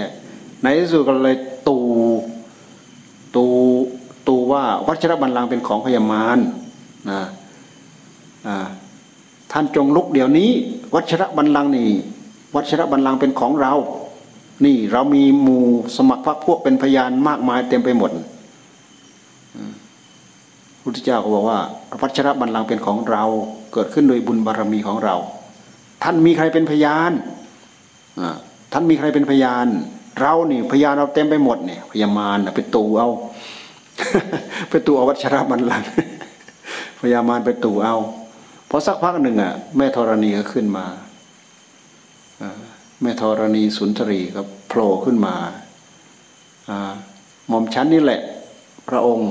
ในที่สุดก็เลยตูตูตูว่าวัชรบัลลังก์เป็นของพญามารนะท่านจงลุกเดี๋ยวนี้ วัชรบัลลังก์นี่วัชรบัลลังก์เป็นของเรา นี่เรามีหมู่สมัครพรรคพวกเป็นพยานมากมายเต็มไปหมดพุทธเจ้าก็บอกว่าวัชรบัลลังก์เป็นของเราเกิดขึ้นโดยบุญบารรมีของเรา ท่านมีใครเป็นพยาน ท่านมีใครเป็นพยาน เรานี่พยานเราเต็มไปหมดเนี่ย พยามารไปตูเอาไปตูเอาวัชรบัลลังก์พยามารไปตูเอาพอสักพักหนึ่งอะแม่ธรณีก็ขึ้นมาแม่ธรณีสุนทรีก็โผล่ขึ้นมาหม่อมชั้นนี่แหละ พระองค์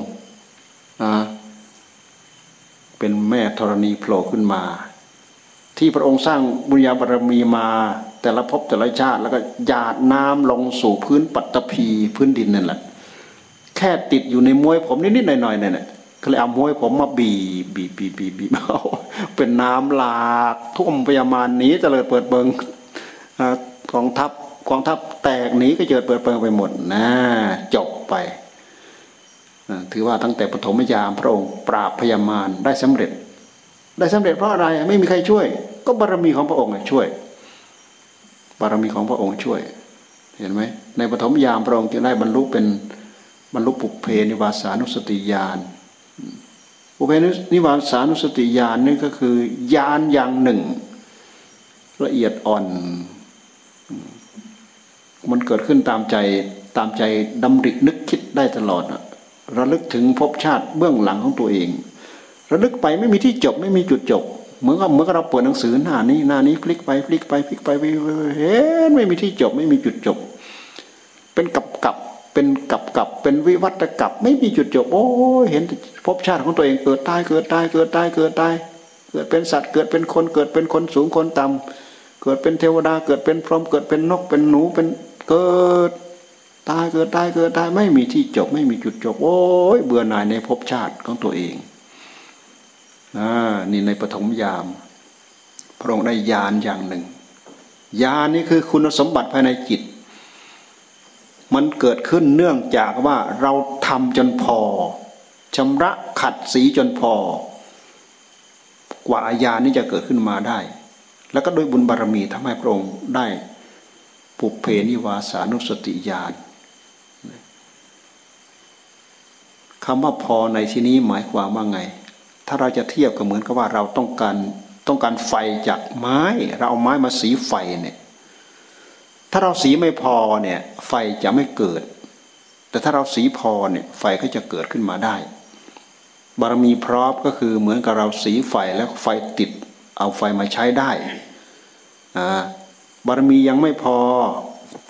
เป็นแม่ธรณีโผล่ขึ้นมา ที่พระองค์สร้างบุญญาบารมีมา แต่ละภพแต่ละชาติแล้วก็หยาดน้ำลงสู่พื้นปัตตภีพื้นดินนั่นแหละ แค่ติดอยู่ในมวยผมนิดๆหน่อยๆเนี่ยก็เลยเอามวยผมมาบีบีบีบีบีเอาเป็นน้ำหลากท่วมพยามานนี้จะเลยเปิดเบิงกองทัพกองทัพแตกหนีก็เจิดเปิดเบิงไปหมดนะจบไปถือว่าตั้งแต่ปฐมยามพระองค์ปราบพยามารได้สำเร็จ ได้สำเร็จเพราะอะไรไม่มีใครช่วย ก็บารมีของพระองค์ช่วย บารมีของพระองค์ช่วย เห็นไหมในปฐมยามพระองค์จึงได้บรรลุเป็นบรรลุปุเพนิวาสานุสติญาณปุเพนิวาสานุสติญาณนี่ก็คือญาณอย่างหนึ่ง ละเอียดอ่อน มันเกิดขึ้นตามใจตามใจดำรินึกคิดได้ตลอดระลึกถึงภพชาติเบื้องหลังของตัวเอง ระลึกไปไม่มีที่จบไม่มีจุดจบ เหมือนกับเมื่อเราเปิดหนังสือหน้านี้หน้านี้พลิกไปพลิกไปพลิกไปเห็นไม่มีที่จบ ไม่มีจุดจบ เป็นกับกับเป็นกับกับเป็นวิวัตกับ ไม่มีจุดจบ โอ้เห็นภพชาติของตัวเองเกิดตายเกิดตายเกิดตายเกิดตายเกิดเป็นสัตว์เกิดเป็นคนเกิดเป็นคนสูงคนต่ำเกิดเป็นเทวดาเกิดเป็นพรหมเกิดเป็นนกเป็นหนูเป็นเกิดตายเกิดตายเกิดตายไม่มีที่จบ ไม่มีจุดจบ โอ้ยเบื่อหน่ายในภพชาติของตัวเอง นี่ในปฐมยาม พระองค์ได้ญาณอย่างหนึ่งญาณนี่คือคุณสมบัติภายในจิต มันเกิดขึ้นเนื่องจากว่าเราทำจนพอชำระขัดสีจนพอ กว่าญาณนี้จะเกิดขึ้นมาได้ แล้วก็โดยบุญบารรมีทำให้พระองค์ได้ปุเพนิวาสานุสติญาณคำว่าพอในที่นี้หมายความว่าไง ถ้าเราจะเทียบก็เหมือนกับว่าเราต้องการต้องการไฟจากไม้ เราเอาไม้มาสีไฟเนี่ย ถ้าเราสีไม่พอเนี่ยไฟจะไม่เกิด แต่ถ้าเราสีพอเนี่ยไฟก็จะเกิดขึ้นมาได้ บารมีพร้อมก็คือเหมือนกับเราสีไฟแล้วไฟติด เอาไฟมาใช้ได้บารมียังไม่พอ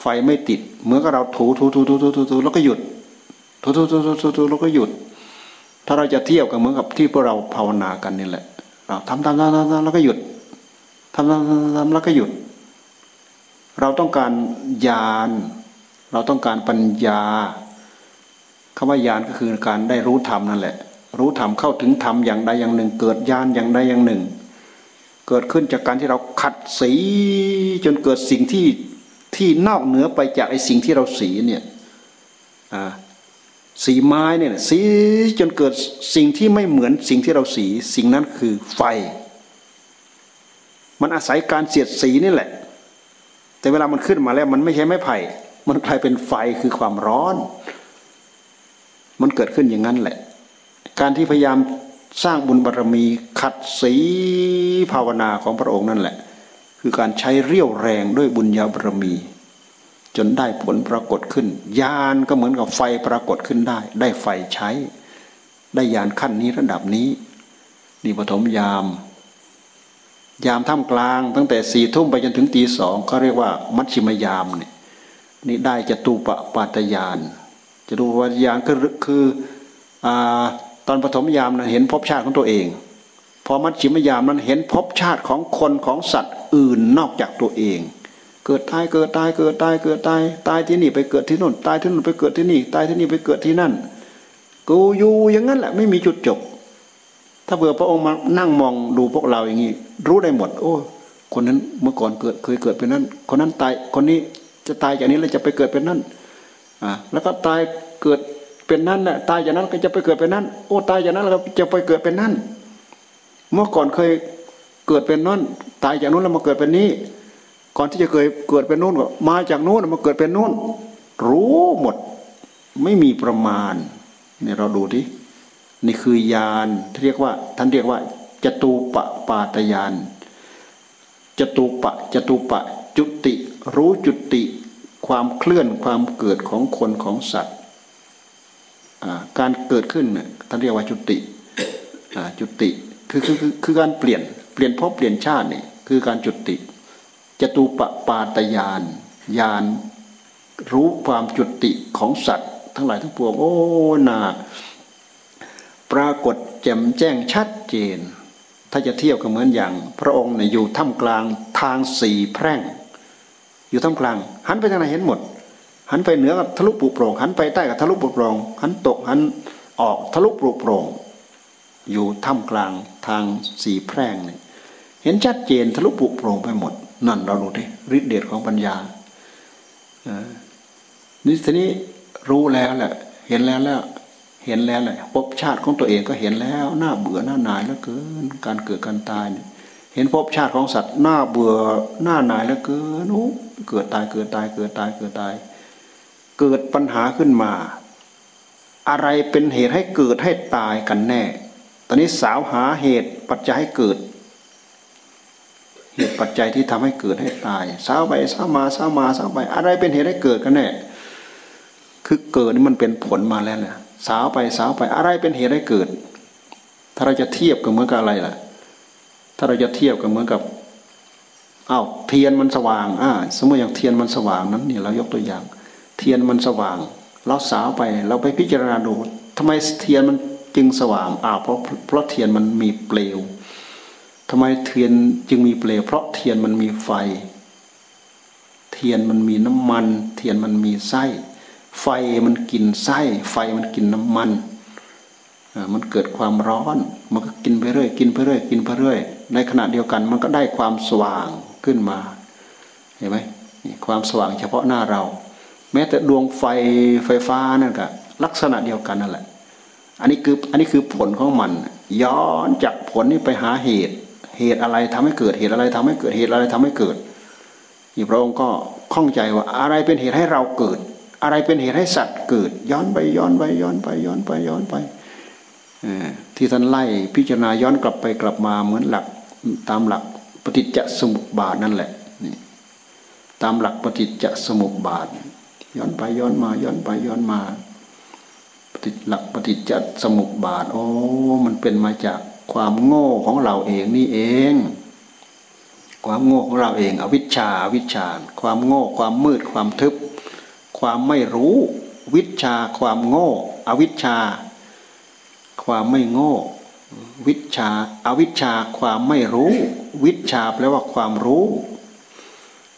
ไฟไม่ติด เหมือนกับเราถูถูถูถูถูถูแล้วก็หยุดทุทุทุทุทุทุเราก็หยุด ถ้าเราจะเที่ยบกับเหมือนกับที่พวกเราภาวนากันนี่แหละเราทำทำทำทำแล้วก็หยุดทำทำทำทำแล้วก็หยุด เราต้องการญาณเราต้องการปัญญาคำว่าญาณก็คือการได้รู้ธรรมนั่นแหละ รู้ธรรมเข้าถึงธรรมอย่างใดอย่างหนึ่ง เกิดญาณอย่างใดอย่างหนึ่ง เกิดขึ้นจากการที่เราขัดสีจนเกิดสิ่งที่ที่นอกเหนือไปจากไอ้สิ่งที่เราสีเนี่ยอ่า สีไม้เนี่ยสีจนเกิดสิ่งที่ไม่เหมือนสิ่งที่เราสี สิ่งนั้นคือไฟ มันอาศัยการเสียดสีนี่แหละ แต่เวลามันขึ้นมาแล้วมันไม่ใช่ไม้ไผ่ มันกลายเป็นไฟคือความร้อน มันเกิดขึ้นอย่างนั้นแหละ การที่พยายามสร้างบุญบารรมีขัดสีภาวนาของพระองค์นั่นแหละ คือการใช้เรี่ยวแรงด้วยบุญญาบารรมี จนได้ผลปรากฏขึ้นยานก็เหมือนกับไฟปรากฏขึ้นได้ ได้ไฟใช้ ได้ยานขั้นนี้ระดับนี้นี่ปฐมยาม ยามท่ามกลางตั้งแต่สี่ทุ่มไปจนถึงตีสองเขาเรียกว่า มัชชิมยามเนี่ยนี่ได้จตุปปาตยานจตุปปาตยานก็คืออตอนปฐมยามนะเห็นภพชาติของตัวเองพอมัชชิมยามนั้นเห็นภพชาติของคนของสัตว์อื่นนอกจากตัวเอง เกิดตายเกิดตายเกิดตายเกิดตายตายที่นี่ไปเกิดที่นู่นตายที่นู่นไปเกิดที่นี่ ตายที่นี่ไปเกิดที่นั่น กูอยู่อย่างนั้นแหละไม่มีจุดจบ ถ้าเผื่อพระองค์มานั่งมองดูพวกเราอย่างนี้รู้ได้หมด โอ้คนนั้นเมื่อก่อนเกิดเคยเกิดเป็นนั้นคนนั้นตายคนนี้จะตายจากนี้แล้วจะไปเกิดเป็นนั่นอ่าแล้วก็ตายเกิดเป็นนั่นแหละตายจากนั้นก็จะไปเกิดเป็นนั่น โอ้ตายจากนั้นแล้วจะไปเกิดเป็นนั่น เมื่อก่อนเคยเกิดเป็นนั่น ตายจากนู้นแล้วมาเกิดเป็นนี้ ก่อนที่จะเคยเกิดเป็นนู้นก็มาจากนู้นมาเกิดเป็นนู้นรู้หมด ไม่มีประมาณเนี่ยเราดูที่นี่คือยานที่เรียกว่า ท่านเรียกว่าจตูปปาตยานจตูปะจตูปะ จุติ รู้จุติ ความเคลื่อนความเกิดของคนของสัตว์การเกิดขึ้นท่านเรียกว่าจุติจุติคือคือคือคือการเปลี่ยนเปลี่ยนพบเปลี่ยนชาตินี่คือการจุติ จตุปปาตยานยานรู้ความจุติของสัตว์ ทั้งหลายทั้งปวง โอ้นาปรากฏแจ่มแจ้งชัดเจน ถ้าจะเทียบก็เหมือนอย่าง พระองค์เนี่ยอยู่ท่ามกลางทางสี่แพร่ง อยู่ท่ามกลาง หันไปทางไหนเห็นหมด หันไปเหนือกับทะลุปุโปร่งหันไปใต้กับทะลุปุโปร่งหันตกหันออกทะลุปุโปร่งอยู่ท่ามกลางทางสี่แพร่งเนี่ยเห็นชัดเจนทะลุปุโปร่งไปหมด นั่นเราดูดิฤทธิเดชของปัญญานี่ทีนี้รู้แล้วแหละ เห็นแล้วแล้ว เห็นแล้วแหละพบชาติของตัวเองก็เห็นแล้วหน้าเบื่อหน้าหนายแล้วเกิน การเกิดการตายเนี่ยเห็นพบชาติของสัตว์หน้าเบื่อหน้าหนายแล้วเกินโอ้เกิดตายเกิดตายเกิดตายเกิดตาย เกิดปัญหาขึ้นมา อะไรเป็นเหตุให้เกิดให้ตายกันแน่ ตอนนี้สาวหาเหตุปัจจัยให้เกิด เหตุปัจจัยที่ทำให้เกิดให้ตายสาวไปสาวมาสาวมาสาวไป อะไรเป็นเหตุให้เกิดกันแน่คือเกิดนี่มันเป็นผลมาแล้วนะสาวไปสาวไปอะไรเป็นเหตุให้เกิด ถ้าเราจะเทียบกับเหมื่อกับอะไรล่ะ ถ้าเราจะเทียบกับเหมือนกับอา้าวเทียนมันสว่างอ่าสมมติอย่างเทียนมันสว่างนั้นนี่เรายกตัวอย่าง เทียนมันสว่าง เราสาวไปเราไปพิจารณาดูทำไมเทียนมันจึงสว่างอ้าวเพราะเพราะเทียนมันมีเปลว ทำไมเทียนจึงมีเปลวเพราะเทียนมันมีไฟ เทียนมันมีน้ำมัน เทียนมันมีไส้ ไฟมันกินไส้ ไฟมันกินน้ำมันมันเกิดความร้อน มันก็กินไปเรื่อย กินไปเรื่อย กินไปเรื่อย ในขณะเดียวกันมันก็ได้ความสว่างขึ้นมา เห็นไหมความสว่างเฉพาะหน้าเรา แม้แต่ดวงไฟไฟฟ้านั่นก็ลักษณะเดียวกันนั่นแหละ อันนี้คืออันนี้คือผลของมัน ย้อนจากผลนี้ไปหาเหตุ เหตุอะไรทำให้เกิดเหตุอะไรทำให้เกิดเหตุอะไรทำให้เกิดอีพระองค์ก็ข้องใจว่าอะไรเป็นเหตุให้เราเกิด อะไรเป็นเหตุให้สัตว์เกิด ย้อนไปย้อนไปย้อนไปย้อนไปย้อนไปที่ท่านไล่พิจารณาย้อนกลับไปกลับมาเหมือนหลักตามหลักปฏิจจสมุปบาทนั่นแหละนี่ตามหลักปฏิจจสมุปบาท ย้อนไปย้อนมาย้อนไปย้อนมา ปฏิหลักปฏิจจสมุปบาทโอ้มันเป็นมาจาก ความโง่ของเราเองนี่เอง ความโง่ของเราเองอวิชชาอวิชาความโง่ความมืดความทึบ ความไม่รู้ วิชาความโง่ อวิชชา ความไม่โง่ วิชาอวิชชาความไม่รู้ วิชาแปลว่าความรู้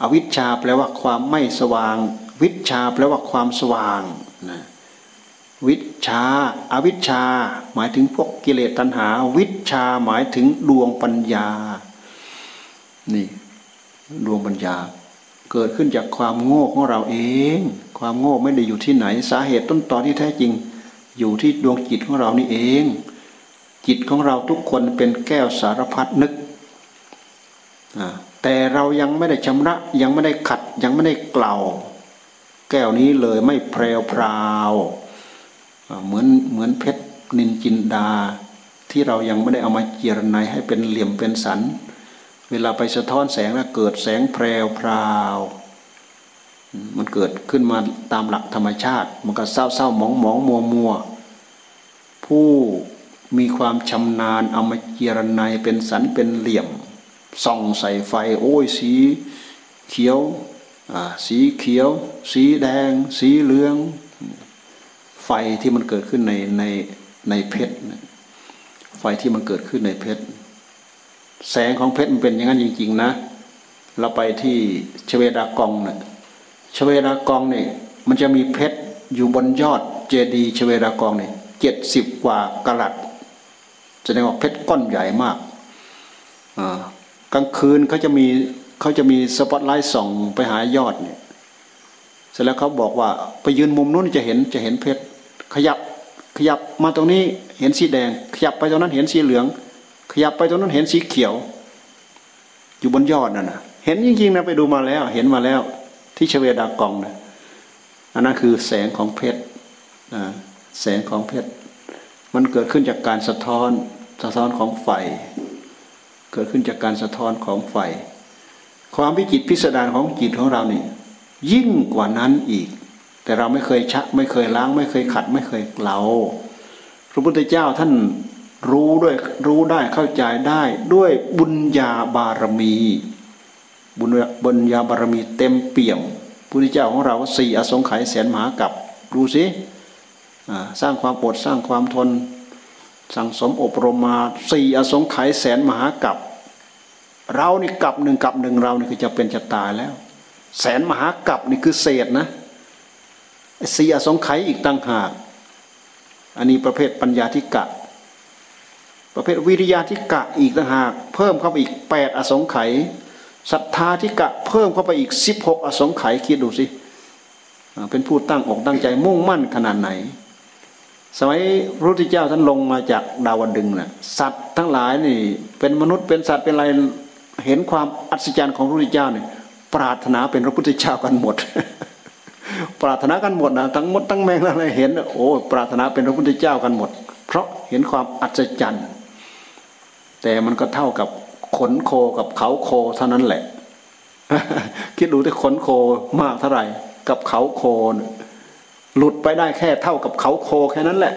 อวิชาแปลว่าความไม่สว่าง วิชาแปลว่าความสว่างนะ วิชาอาวิชา หมายถึงพวกกิเลสตัณหา วิชาหมายถึงดวงปัญญา นี่ดวงปัญญา เกิดขึ้นจากความโง่ของเราเอง ความโง่ไม่ได้อยู่ที่ไหน สาเหตุต้นตอที่แท้จริง อยู่ที่ดวงจิตของเรานี่เอง จิตของเราทุกคนเป็นแก้วสารพัดนึกแต่เรายังไม่ได้ชำระยังไม่ได้ขัดยังไม่ได้เกลาแก้วนี้เลยไม่แพรวพราว เหมือนเหมือนเพชรนินจินดา ที่เรายังไม่ได้เอามาเจียรนายให้เป็นเหลี่ยมเป็นสัน เวลาไปสะท้อนแสงแล้วเกิดแสงแพรวพราว มันเกิดขึ้นมาตามหลักธรรมชาติ มันก็เศร้าเศร้ามองมองมัวมัวผู้มีความชำนาญเอามาเจรนายเป็นสันเป็นเหลี่ยมส่องใส่ไฟโอ้ยสีเขียวสีเขียว สีแดง สีเหลือง ไฟที่มันเกิดขึ้นในในในเพชรไฟที่มันเกิดขึ้นในเพชรแสงของเพชรมันเป็นอย่างนั้นจริง ๆ นะ เราไปที่ชเวดากองเนะี่ยชเวดากองเนี่ยมันจะมีเพชรอยู่บนยอดเจดีย์ชเวดากองเนี่ยเจ็ดสิบกว่ากะลัดแสดงว่าเพชรก้อนใหญ่มากกลางคืนเขาจะมีเขาจะมีสปอตไลท์ส่องไปหายอดเนี่ยเสร็จแล้วเขาบอกว่าไปยืนมุมนู้นจะเห็นจะเห็นเพชร ขยับขยับมาตรงนี้เห็นสีแดง ขยับไปตรงนั้นเห็นสีเหลือง ขยับไปตรงนั้นเห็นสีเขียว อยู่บนยอดนั่นนะเห็นจริงๆนะไปดูมาแล้ว เห็นมาแล้ว ที่ชเวดากองนะอันนั้นคือแสงของเพชรแสงของเพชรมันเกิดขึ้นจากการสะท้อนสะท้อนของไฟ เกิดขึ้นจากการสะท้อนของไฟ ความวิจิตพิสดารของจิตของเรานี่ยิ่งกว่านั้นอีก แต่เราไม่เคยชัก ไม่เคยล้าง ไม่เคยขัด ไม่เคยเกลาพระพุทธเจ้าท่านรู้ด้วยรู้ได้เข้าใจได้ด้วยบุญญาบารมี บุญบุญญาบารมีเต็มเปี่ยมพุทธเจ้าของเราสี่อสงไขยแสนมหากับดูสิสร้างความอดสร้างความทน สั่งสมอบรมมาสี่อสงไขยแสนมหากับเรานี่กับหนึ่งกับหนึ่งเรานี่คือจะเป็นจะตายแล้ว แสนมหากับนี่คือเศษนะ สี่อสงไขยอีกต่างหาก อันนี้ประเภทปัญญาธิกะ ประเภทวิริยาธิกะอีกต่างหาก เพิ่มเข้าไปอีกแปดอสงไขยศรัทธาธิกะเพิ่มเข้าไปอีกสิบหกอสงไขยคิดดูสิเป็นผู้ตั้งอกตั้งใจมุ่งมั่นขนาดไหน สมัยพระพุทธเจ้าท่านลงมาจากดาวดึงนะ่ะสัตว์ทั้งหลายนี่ เป็นมนุษย์เป็นสัตว์เป็นอะไรเห็นความอัศจรรย์ของพระพุทธเจ้าเนี่ยปรารถนาเป็นพระพุทธเจ้ากันหมด ปรารถนากันหมดนะทั้งมดทั้งแมงอะไรเห็น โอ้ปรารถนาเป็นพระพุทธเจ้ากันหมด เพราะเห็นความอัศจรรย์ แต่มันก็เท่ากับขนโคกับเขาโคเท่านั้นแหละ คิดดูที่ขนโคมากเท่าไหร่ กับเขาโคหลุดไปได้แค่เท่ากับเขาโคแค่นั้นแหละ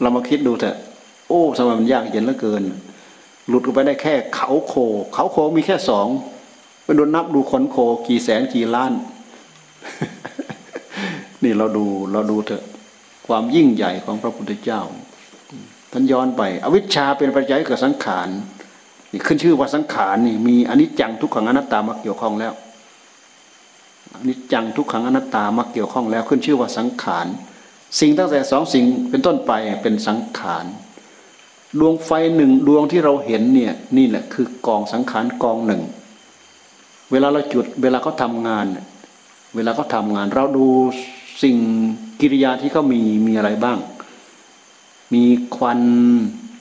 เรามาคิดดูเถอะ โอ้สมัยมันยากเย็นเหลือเกิน หลุดไปได้แค่เขาโค เขาโคมีแค่สองไปดูนับดูขนโคกี่แสนกี่ล้าน นี่เราดูเราดูเถอะความยิ่งใหญ่ของพระพุทธเจ้าท่านย้อนไป อวิชชาเป็นปัจจัยเกิดสังขารนี่ขึ้นชื่อว่าสังขารนี่มีอนิจจังทุกขังอนัตตามาเกี่ยวข้องแล้วอนิจจังทุกขังอนัตตามาเกี่ยวข้องแล้ว ขึ้นชื่อว่าสังขารสิ่งตั้งแต่สองสิ่งเป็นต้นไปเป็นสังขารดวงไฟหนึ่งดวงที่เราเห็นเนี่ยนี่แหละคือกองสังขารกองหนึ่ง เวลาเราจุดเวลาเขาทางาน เวลาเขาทางาน เราดู สิ่งกิริยาที่เขามีมีอะไรบ้าง มีควัน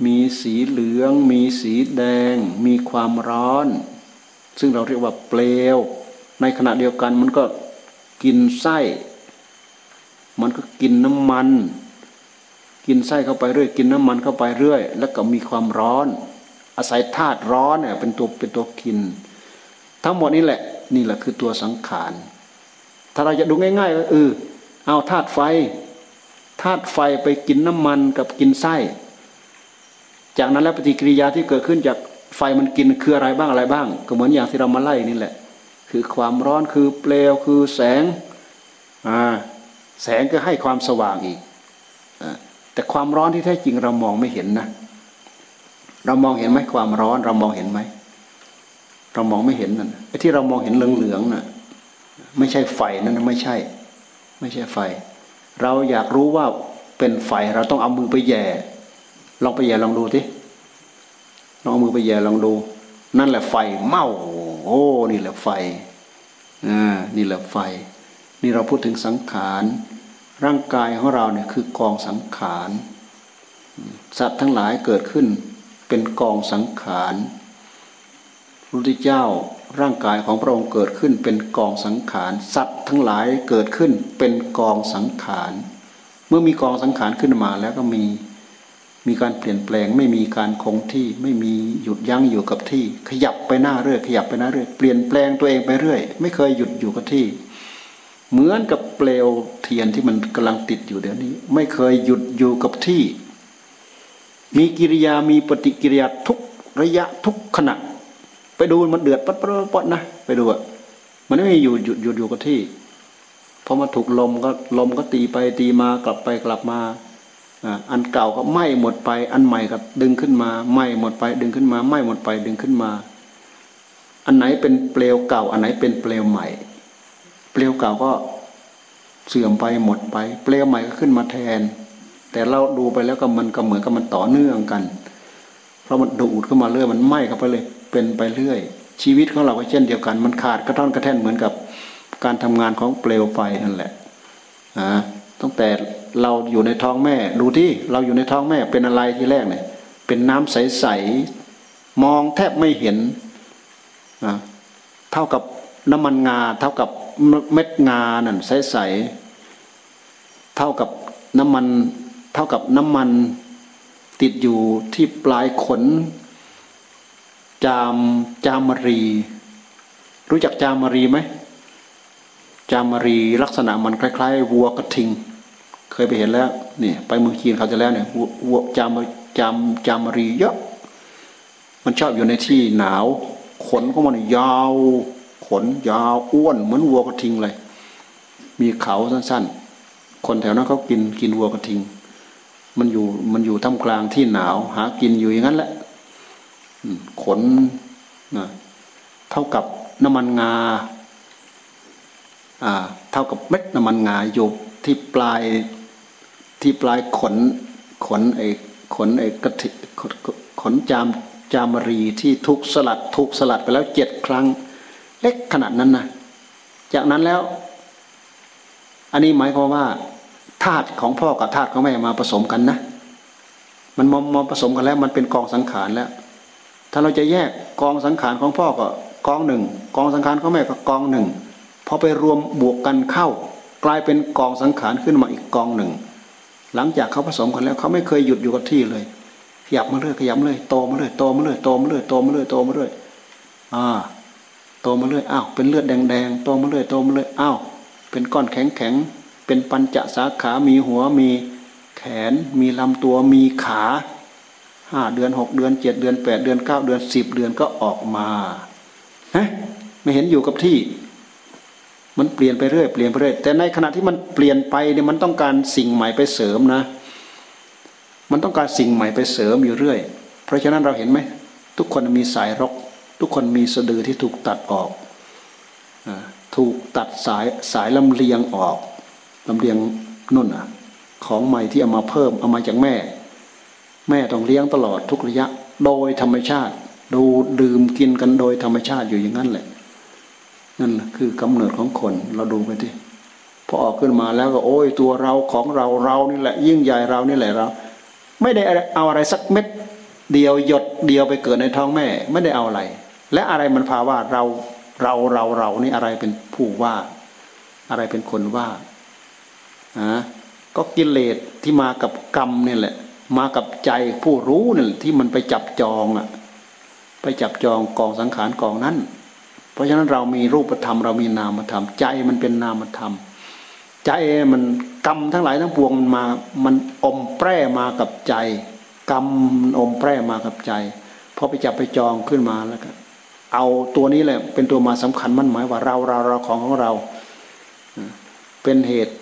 มีสีเหลือง มีสีแดง มีความร้อน ซึ่งเราเรียกว่าเปลว ในขณะเดียวกันมันก็กินไส้ มันก็กินน้ำมัน กินไส้เข้าไปเรื่อย กินน้ำมันเข้าไปเรื่อย แล้วก็มีความร้อน อาศัยธาตุร้อนเนี่ยเป็นตัวเป็นตัวกิน ทั้งหมดนี้แหละ นี่แหละคือตัวสังขาร ถ้าเราจะดูง่ายๆก็เออ เอาธาตุไฟธาตุไฟไปกินน้ำมันกับกินไส้ จากนั้นแล้วปฏิกิริยาที่เกิดขึ้นจากไฟมันกินคืออะไรบ้างอะไรบ้าง ก็เหมือนอย่างที่เรามาไล่นี่แหละ คือความร้อนคือเปลวคือแสงอ่าแสงก็ให้ความสว่างอีกอแต่ความร้อนที่แท้จริงเรามองไม่เห็นนะ เรามองเห็นไหมความร้อน เรามองเห็นไหมเรามองไม่เห็นนั่นไอ้ที่เรามองเห็นเหลืองๆน่ะ ไม่ใช่ไฟนั่นไม่ใช่ ไม่ใช่ไฟ เราอยากรู้ว่าเป็นไฟ เราต้องเอามือไปแย่ ลองไปแย่ลองดูสิลองเอามือไปแย่ลองดู นั่นแหละไฟเมาโอ้ นี่แหละไฟอ่านี่แหละไฟ นี่เราพูดถึงสังขารร่างกายของเราเนี่ยคือกองสังขารสัตว์ทั้งหลายเกิดขึ้นเป็นกองสังขารพระพุทธเจ้า ร่างกายของพระองค์เกิดขึ้นเป็นกองสังขารสัตว์ทั้งหลายเกิดขึ้นเป็นกองสังขารเมื่อมีกองสังขารขึ้นมาแล้วก็มีมีการเปลี่ยนแปลง ไม่มีการคงที่ไม่มีหยุดยั้งอยู่กับที่ ขยับไปหน้าเรื่อยขยับไปหน้าเรื่อยเปลี่ยนแปลงตัวเองไปเรื่อย ไม่เคยหยุดอยู่กับที่ เหมือนกับเปลวเทียนที่มันกำลังติดอยู่เดี๋ยวนี้ ไม่เคยหยุดอยู่กับที่ มีกิริยามีปฏิกิริยาทุกระยะทุกขณะ ไปดูมันเดือดปัดปัดปัดนะไปดูอะมันไม่อยู่หยุดหยุดอยู่กับที่พอมาถูกลมก็ลมก็ตีไปตีมากลับไปกลับมาอันเก่าก็ไหม้หมดไป อันใหม่ก็ดึงขึ้นมาไหม้หมดไป ดึงขึ้นมาไหม้หมดไป ดึงขึ้นมา อันไหนเป็นเปลวเก่า อันไหนเป็นเปลวใหม่ เปลวเก่าก็เสื่อมไปหมดไป เปลวใหม่ก็ขึ้นมาแทน แต่เราดูไปแล้วก็มันก็เหมือนกับมันต่อเนื่องกัน เพราะมันดูดเข้ามาเรื่อยมันไหม้เข้าไปเลย เป็นไปเรื่อย ชีวิตของเราก็เช่นเดียวกัน มันขาดกระท่อนกระแท่นเหมือนกับการทำงานของเปลวไฟนั่นแหละอ่าตั้งแต่เราอยู่ในท้องแม่ ดูที่เราอยู่ในท้องแม่เป็นอะไรที่แรกเนี่ย เป็นน้ำใสๆมองแทบไม่เห็นอ่าเท่ากับน้ำมันงา เท่ากับเม็ดงานั่นใสๆเท่ากับน้ำมัน เท่ากับน้ำมันติดอยู่ที่ปลายขน จามจามรี รู้จักจามรีไหมจามรีลักษณะมันคล้ายๆวัวกระทิง เคยไปเห็นแล้วนี่ไปเมืองจีนเขาจะแล้วเนี่ยวัวจามจามจามรีเยอะมันชอบอยู่ในที่หนาว ขนของมันยาว ขนยาวอ้วนเหมือนวัวกระทิงเลย มีเขาสั้นๆ คนแถวนั้นเขากินกินวัวกระทิง มันอยู่มันอยู่ท่ามกลางที่หนาว หากินอยู่อย่างนั้นแหละ ขนนะเท่ากับน้ำมันงาเท่ากับเม็ดน้ำมันงาอยู่ที่ปลายที่ปลายขนขนไอ้ขนไอ้กระติขนจามจามรีที่ทุกสลัดทุกสลัดไปแล้วเจ็ดครั้ง เล็กขนาดนั้นนะจากนั้นแล้ว อันนี้หมายความว่าธาตุของพ่อกับธาตุของแม่มาผสมกันนะ มันมอมผสมกันแล้ว มันเป็นกองสังขารแล้ว ถ้าเราจะแยกกองสังขารของพ่อก็กองหนึ่งกองสังขารของแม่ก็กองหนึ่งพอไปรวมบวกกันเข้า กลายเป็นกองสังขารขึ้นมาอีกกองหนึ่ง หลังจากเขาผสมกันแล้วเขาไม่เคยหยุดอยู่กับที่เลยขยับมาเรื่อยขยับเลยโตมาเรื่อยโตมาเรื่อยโตมาเรื่อยโตมาเรื่อยโตมาเรื่อยอ่าโตมาเรื่อยอ้าวเป็นเลือดแดงๆโตมาเรื่อยโตมาเรื่อยอ้าวเป็นก้อนแข็งแข็งเป็นปัญจสาขา มีหัวมีแขน มีลำตัวมีขา ห้าเดือนหกเดือนเจ็ดเดือนแปดเดือนเก้าเดือนสิบเดือนก็ออกมาฮะไม่เห็นอยู่กับที่ มันเปลี่ยนไปเรื่อยเปลี่ยนไปเรื่อยแต่ในขณะที่มันเปลี่ยนไปเนี่ยมันต้องการสิ่งใหม่ไปเสริมนะ มันต้องการสิ่งใหม่ไปเสริมอยู่เรื่อย เพราะฉะนั้นเราเห็นไหมทุกคนมีสายรก ทุกคนมีสะดือที่ถูกตัดออกถูกตัดสายสายลำเลียงออกลำเลียงนุ่นอะ ของใหม่ที่เอามาเพิ่มเอามาจากแม่ แม่ต้องเลี้ยงตลอดทุกระยะ โดยธรรมชาติ ดูดื่มกินกันโดยธรรมชาติอยู่อย่างนั้นแหละ นั่นคือกำเนิดของคนเราดูไปที่พอออกขึ้นมาแล้วก็โอ้ยตัวเราของเราเรานี่แหละ ยิ่งใหญ่เรานี่แหละเรา ไม่ได้เอาอะไรสักเม็ด เดียวหยดเดียวไปเกิดในท้องแม่ ไม่ได้เอาอะไร และอะไรมันพาว่าเราเราเราเรานี่อะไรเป็นผู้ว่า อะไรเป็นคนว่าอ่าก็กิเลสที่มากับกรรมนี่แหละ มากับใจผู้รู้นี่ที่มันไปจับจองอะไปจับจองกองสังขารกองนั้น เพราะฉะนั้นเรามีรูปธรรม เรามีนามธรรม ใจมันเป็นนามธรรม ใจมันกรรมทั้งหลายทั้งปวงมันมา มันอมแปรมากับใจ กรรมอมแปรมากับใจพอไปจับไปจองขึ้นมาแล้วก็เอาตัวนี้แหละเป็นตัวมาสำคัญมันหมายว่าเราเราเราของของเรา เป็นเหตุ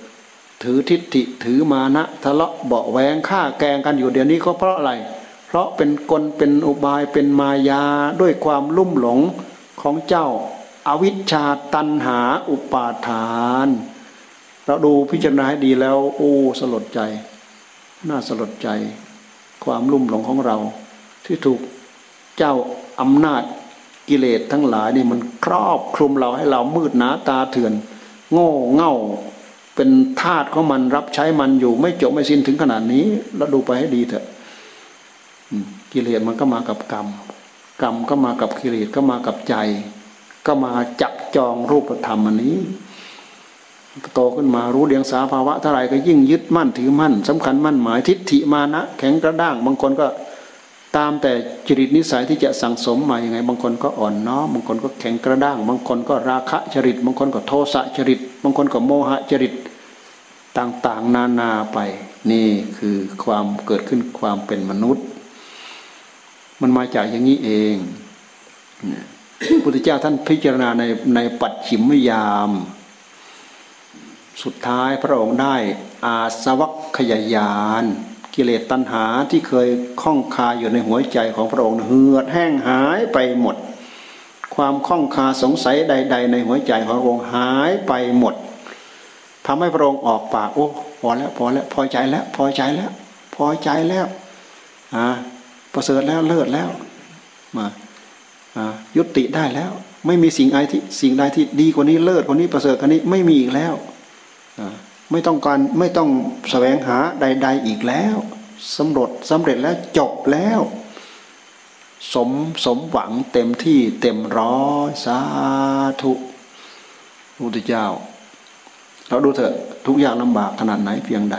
ถือทิฏฐิถือมานะทะเลาะเบาแหวงฆ่าแกงกันอยู่เดี๋ยวนี้ก็เพราะอะไร เพราะเป็นกลเป็นอุบายเป็นมายาด้วยความลุ่มหลงของเจ้าอาวิชชาตันหาอุปาทาน เราดูพิจารณาให้ดีแล้ว โอ้สลดใจ น่าสลดใจ ความลุ่มหลงของเรา ที่ถูกเจ้าอำนาจกิเลสทั้งหลายนี่มันครอบคลุมเราให้เรามืดหนาตาเถื่อน โง่เง่า เป็นทาสของมันรับใช้มันอยู่ ไม่จบไม่สิ้นถึงขนาดนี้เราดูไปให้ดีเถอะกิเลสมันก็มากับกรรม กรรมก็มากับกิเลสก็มากับใจ ก็มาจับจองรูปธรรมอันนี้โตขึ้นมารู้เดียงสาภาวะเท่าไรก็ยิ่งยึดมั่นถือมั่นสำคัญมั่นหมายทิฏฐิมานะ แข็งกระด้าง บางคนก็ตามแต่จริตนิสัยที่จะสั่งสมมาอย่างไง บางคนก็อ่อนน้อมบางคนก็แข็งกระด้าง บางคนก็ราคะจริต บางคนก็โทสะจริต บางคนก็โมหะจริต ต่างๆ นานาไป นี่คือความเกิดขึ้นความเป็นมนุษย์ มันมาจากอย่างนี้เองพุทธเจ้าท่านพิจารณาในในปัจฉิมยาม สุดท้ายพระองค์ได้อาสวัคขยายาน กิเลสตัณหาที่เคยคล้องคาอยู่ในหัวใจของพระองค์เหือดแห้งหายไปหมด ความคล้องคาสงสัยใด ๆ ในหัวใจของพระองค์หายไปหมด ทำให้พระองค์ออกปากโอ้พอแล้วพอแล้วพอใจแล้ว พอใจแล้ว พอใจแล้วอ่าประเสริฐแล้วเลิศแล้วมายุติได้แล้ว ไม่มีสิ่งใดที่สิ่งใดที่ดีกว่านี้เลิศกว่านี้ประเสริฐกว่านี้ไม่มีอีกแล้วไม่ต้องการไม่ต้องแสวงหาใด ๆอีกแล้วสำเร็จสำเร็จแล้วจบแล้ว สมสมหวังเต็มที่เต็มร้อยสาธุพุทธเจ้า เราดูเถอะทุกอย่างลำบากขนาดไหนเพียงใด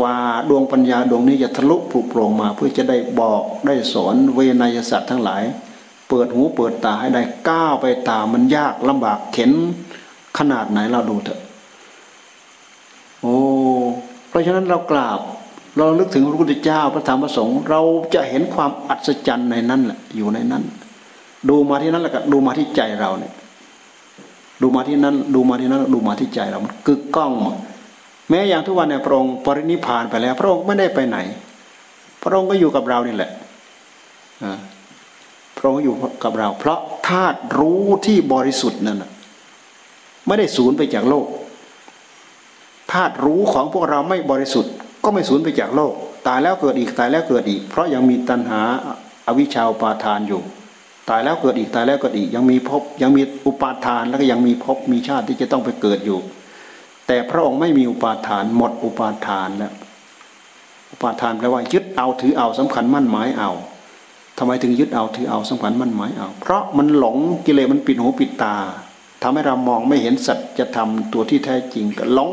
กว่าดวงปัญญาดวงนี้จะทะลุปลุกโปร่งมา เพื่อจะได้บอกได้สอนเวนยสัตว์ทั้งหลาย เปิดหูเปิดตาให้ได้ก้าวไปตามมันยากลำบากเข็นขนาดไหนเราดูเถอะ โอ้เพราะฉะนั้นเรากราบ เราลึกถึงพระพุทธเจ้าพระธรรมพระสงฆ์เราจะเห็นความอัศจรรย์ในนั้นแหละอยู่ในนั้น ดูมาที่นั้นแล้วก็ดูมาที่ใจเราเนี่ย ดูมาที่นั้น ดูมาที่นั้น ดูมาที่ใจเรามันกึกก้อง แม้อย่างทุกวันเนี่ยพระองค์ปรินิพานไปแล้ว พระองค์ไม่ได้ไปไหน พระองค์ก็อยู่กับเรานี่แหละพระองค์อยู่กับเรา เพราะธาตุรู้ที่บริสุทธิ์นั่นไม่ได้สูญไปจากโลกธาตุรู้ของพวกเราไม่บริสุทธิ์ ก็ไม่สูญไปจากโลก ตายแล้วเกิดอีกตายแล้วเกิดอีก เพราะยังมีตัณหาอวิชชาปาทานอยู่ ตายแล้วเกิดอีกตายแล้วเกิดอีกยังมีภพยังมีอุปาทานแล้วก็ยังมีภพมีชาติที่จะต้องไปเกิดอยู่ แต่พระองค์ไม่มีอุปาทาน หมดอุปาทานแล้วอุปาทานแปลว่ายึดเอาถือเอาสำคัญมั่นหมายเอาทำไมถึงยึดเอาถือเอาสำคัญมั่นหมายเอา เพราะมันหลงกิเลสมันปิดหูปิดตาทำให้เรามองไม่เห็นสัจธรรมตัวที่แท้จริงก็หลง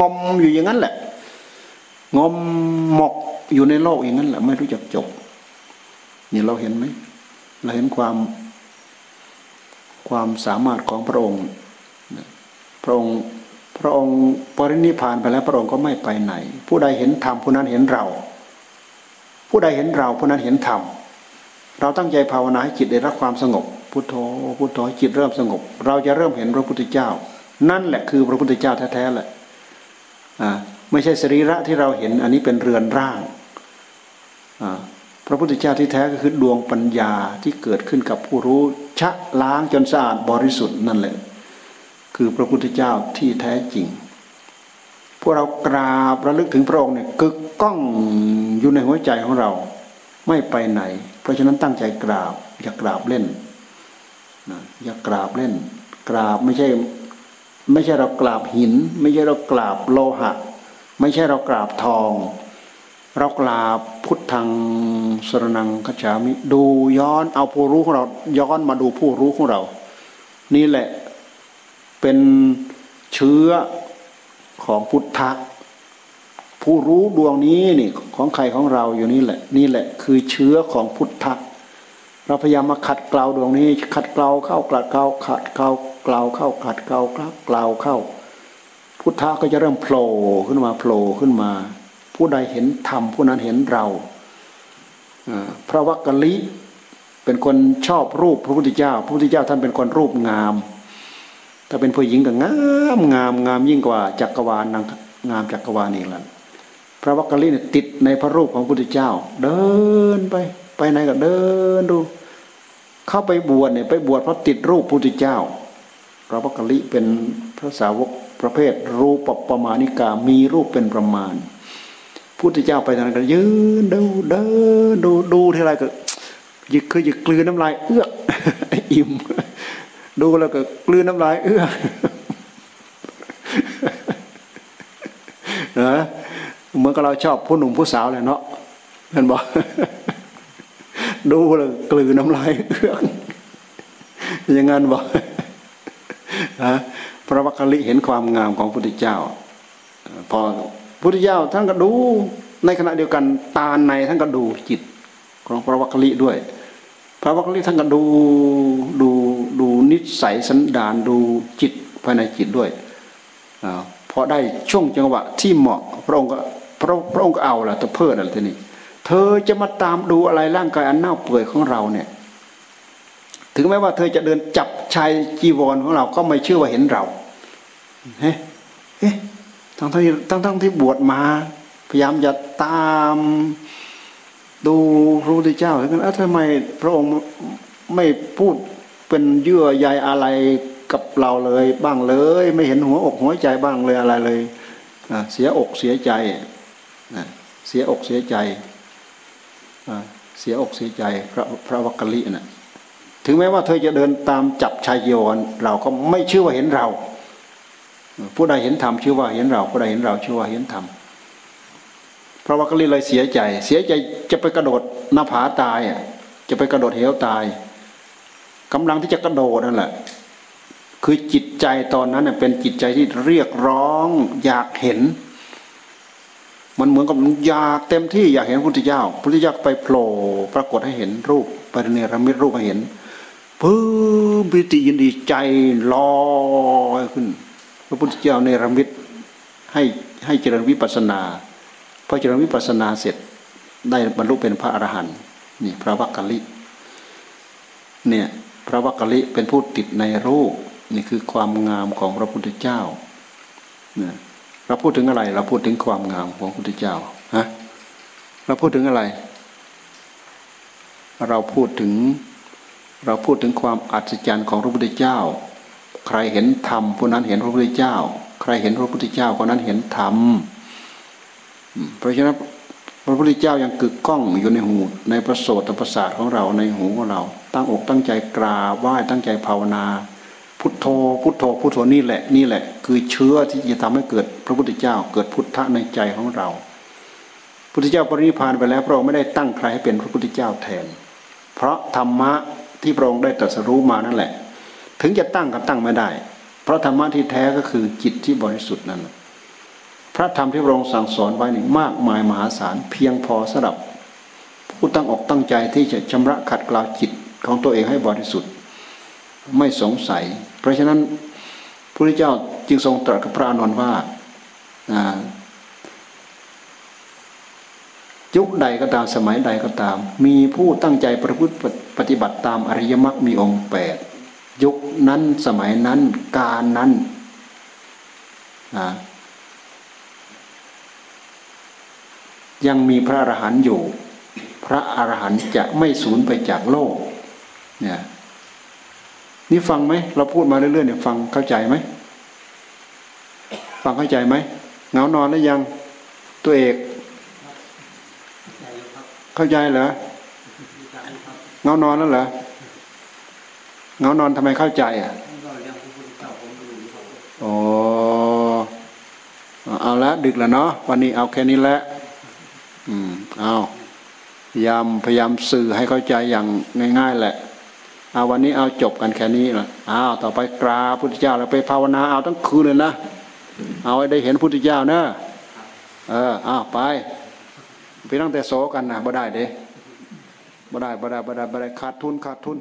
งมอยู่อย่างนั้นแหละ งมหมกอยู่ในโลกอย่างนั้นแหละไม่รู้จักจบนี่เราเห็นไหม เราเห็นความความสามารถของพระองค์ พระองค์พระองค์ปรินิพานไปแล้วพระองค์ก็ไม่ไปไหน ผู้ใดเห็นธรรมผู้นั้นเห็นเรา ผู้ใดเห็นเราผู้นั้นเห็นธรรมเราตั้งใจภาวนาให้จิตได้รับความสงบพุทโธพุทโธจิตเริ่มสงบ เราจะเริ่มเห็นพระพุทธเจ้า นั่นแหละคือพระพุทธเจ้าแท้ๆแหละอ่าไม่ใช่สรีระที่เราเห็นอันนี้เป็นเรือนร่างอ่า พระพุทธเจ้าที่แท้ก็คือดวงปัญญาที่เกิดขึ้นกับผู้รู้ชะล้างจนสะอาดบริสุทธิ์นั่นแหละ คือพระพุทธเจ้าที่แท้จริง พวกเรากราบระลึกถึงพระองค์เนี่ยกึกก้องอยู่ในหัวใจของเรา ไม่ไปไหน เพราะฉะนั้นตั้งใจกราบ อย่ากราบเล่นนะอย่ากราบเล่น กราบไม่ใช่ ไม่ใช่เรากราบหิน ไม่ใช่เรากราบโลหะ ไม่ใช่เรากราบทอง เรากราบพุทธังสรนังขจามิดูย้อนเอาผู้รู้ของเรา ย้อนมาดูผู้รู้ของเรา นี่แหละเป็นเชื้อของพุทธะผู้รู้ดวงนี้นี่ของใครของเราอยู่นี่แหละ นี่แหละคือเชื้อของพุทธะเราพยายามมาขัดเกลาดวงนี้ ขัดเกลาเข้าขัดเกลาขัดเกลาเกลาเข้าขัดเกลาเกลาเข้า พุทธะก็จะเริ่มโผล่ขึ้นมาโผล่ขึ้นมา ผู้ใดเห็นธรรมผู้นั้นเห็นเราพระวักกะลิเป็นคนชอบรูปพระพุทธเจ้า พระพุทธเจ้าท่านเป็นคนรูปงาม ถ้าเป็นผู้หญิงก็งามงามงามยิ่งกว่าจักรวาลนางงามจักรวาลอีกแล้วพระวักกะลิเนี่ยติดในพระรูปของพระพุทธเจ้า เดินไปไปไหนก็เดินดู เข้าไปบวชเนี่ยไปบวชเพราะติดรูปพระพุทธเจ้า พระวักกะลิเป็นพระสาวกประเภทรูปปประมาณิกามีรูปเป็นประมาณ พุทธเจ้าไปทางนั้นก็ยืนดูเดินดูดูทีไรก็ยึกคือยึกกลืนน้ำลายเอื้ออิ่ม ดูแล้วก็กลืนน้ำลายเอื้อนะเหมือนกับเราชอบผู้หนุ่มผู้สาวเลยเนาะเห็นบอกดูเลยกลืนน้ำลายเอื้องอย่างงั้นบอกฮะพระวักกะลิเห็นความงามของพระพุทธเจ้า พอ พุทธเจ้าท่านก็ดูในขณะเดียวกันตาในท่านก็ดูจิตของพระวักกะลิด้วย พระวักกะลิท่านก็ดูดูดูนิสัยสันดานดูจิตภายในจิตด้วยอาพอได้ช่วงจังหวะที่เหมาะพระองค์ก็พระพระองค์ก็เอาละตะเพิดอะไรทีนี้เธอจะมาตามดูอะไรร่างกายอันเน่าเปื่อยของเราเนี่ย ถึงแม้ว่าเธอจะเดินจับชายจีวรของเราก็ไม่เชื่อว่าเห็นเราเฮ้เอ๊ะ ทั้งที่ทั้งทั้งที่บวชมา พยายามจะตามดูพระพุทธเจ้าถึงนั้นเอ้าทำไมพระองค์ไม่พูดเป็นเยื่อใยอะไรกับเราเลยบ้างเลย ไม่เห็นหัวอกหัวใจบ้างเลยอะไรเลยเสียอกเสียใจเสียอกเสียใจเสียอกเสียใจพระพระวักกะลิน่ะถึงแม้ว่าเธอจะเดินตามจับชายโยนเราก็ไม่เชื่อว่าเห็นเรา ผู้ใดเห็นธรรมชื่อว่าเห็นเรา ผู้ใดเห็นเราชื่อว่าเห็นธรรมพระวักกลิเลยเสียใจ เสียใจจะไปกระโดดหน้าผาตายอะจะไปกระโดดเหวตายกำลังที่จะกระโดดนั่นแหละ คือจิตใจตอนนั้นเน่ยเป็นจิตใจที่เรียกร้อง อยากเห็น มันเหมือนกับอยากเต็มที่อยากเห็นพระพุทธเจ้าพระพุทธเจ้าไปโผล่ปรากฏให้เห็นรูปปริเนรมิตรูปให้เห็นพื้นปิติยินดีใจลอยขึ้น พระพุทธเจ้าเนรมิตให้ให้เจริญวิปัสสนาพอเจริญวิปัสสนาเสร็จได้บรรลุเป็นพระอรหันต์นี่พระวักกะลิเนี่ยพระวักกะลิเป็นผู้ติดในรูปนี่คือความงามของพระพุทธเจ้าเนี่ยเราพูดถึงอะไร เราพูดถึงความงามของพระพุทธเจ้าฮะเราพูดถึงอะไร เราพูดถึงเราพูดถึงความอัศจรรย์ของพระพุทธเจ้า ใครเห็นธรรมผู้นั้นเห็นพระพุทธเจ้า ใครเห็นพระพุทธเจ้าคนนั้นเห็นธรรมเพราะฉะนั้นพระพุทธเจ้ายังกึกก้องอยู่ในหูในประโสตประสาทของเราในหูของเรา ตั้งอกตั้งใจกราบไหว้ตั้งใจภาวนา พุทโธพุทโธพุทโธนี่แหละนี่แหละ คือเชื้อที่จะทำให้เกิดพระพุทธเจ้า เกิดพุทธะในใจของเรา พุทธเจ้าปรินิพพานไปแล้วพระองค์ไม่ได้ตั้งใครให้เป็นพระพุทธเจ้าแทน เพราะธรรมะที่พระองค์ได้ตรัสรู้มานั่นแหละ ถึงจะตั้งก็ตั้งไม่ได้ เพราะธรรมะที่แท้ก็คือจิตที่บริสุทธิ์นั่นพระธรรมที่พระองค์สั่งสอนไว้นี่มากมายมหาศาลเพียงพอสำหรับ ผู้ตั้งอกตั้งใจที่จะชำระขัดเกลาจิตของตัวเองให้บริสุทธิ์ ไม่สงสัย เพราะฉะนั้นพระพุทธเจ้าจึงทรงตรัสกับพระอนนว่าอ่ายุคใดก็ตามสมัยใดก็ตาม มีผู้ตั้งใจประพฤติปฏิบัติตามอริยมรรคมีองค์แปด ยุคนั้นสมัยนั้นการนั้นยังมีพระอรหันต์อยู่ พระอรหันต์จะไม่สูญไปจากโลกเนี่ยนี่ฟังไหมเราพูดมาเรื่อยๆเนี่ยฟังเข้าใจไหมฟังเข้าใจไหมเงานอนแล้วยังตัวเอก เข้าใจเหรอเงานอนแล้วเหรอ เงานอนทำไมเข้าใจอะโอ้เอาละดึกแล้วเนาะวันนี้เอาแค่นี้แหละอืมเอาพยายามพยายามสื่อให้เข้าใจอย่างง่ายๆแหละเอาวันนี้เอาจบกันแค่นี้ละอ้าวต่อไปกราพุทธเจ้าแล้วไปภาวนาเอาทั้งคืนเลยนะเอาให้ได้เห็นพุทธเจ้าเนอะเอออ้าวไปไปตั้งแต่โสกันนะบ่ได้เด้บ่ได้บ่ได้บ่ได้บ่ได้ขาดทุนขาดทุน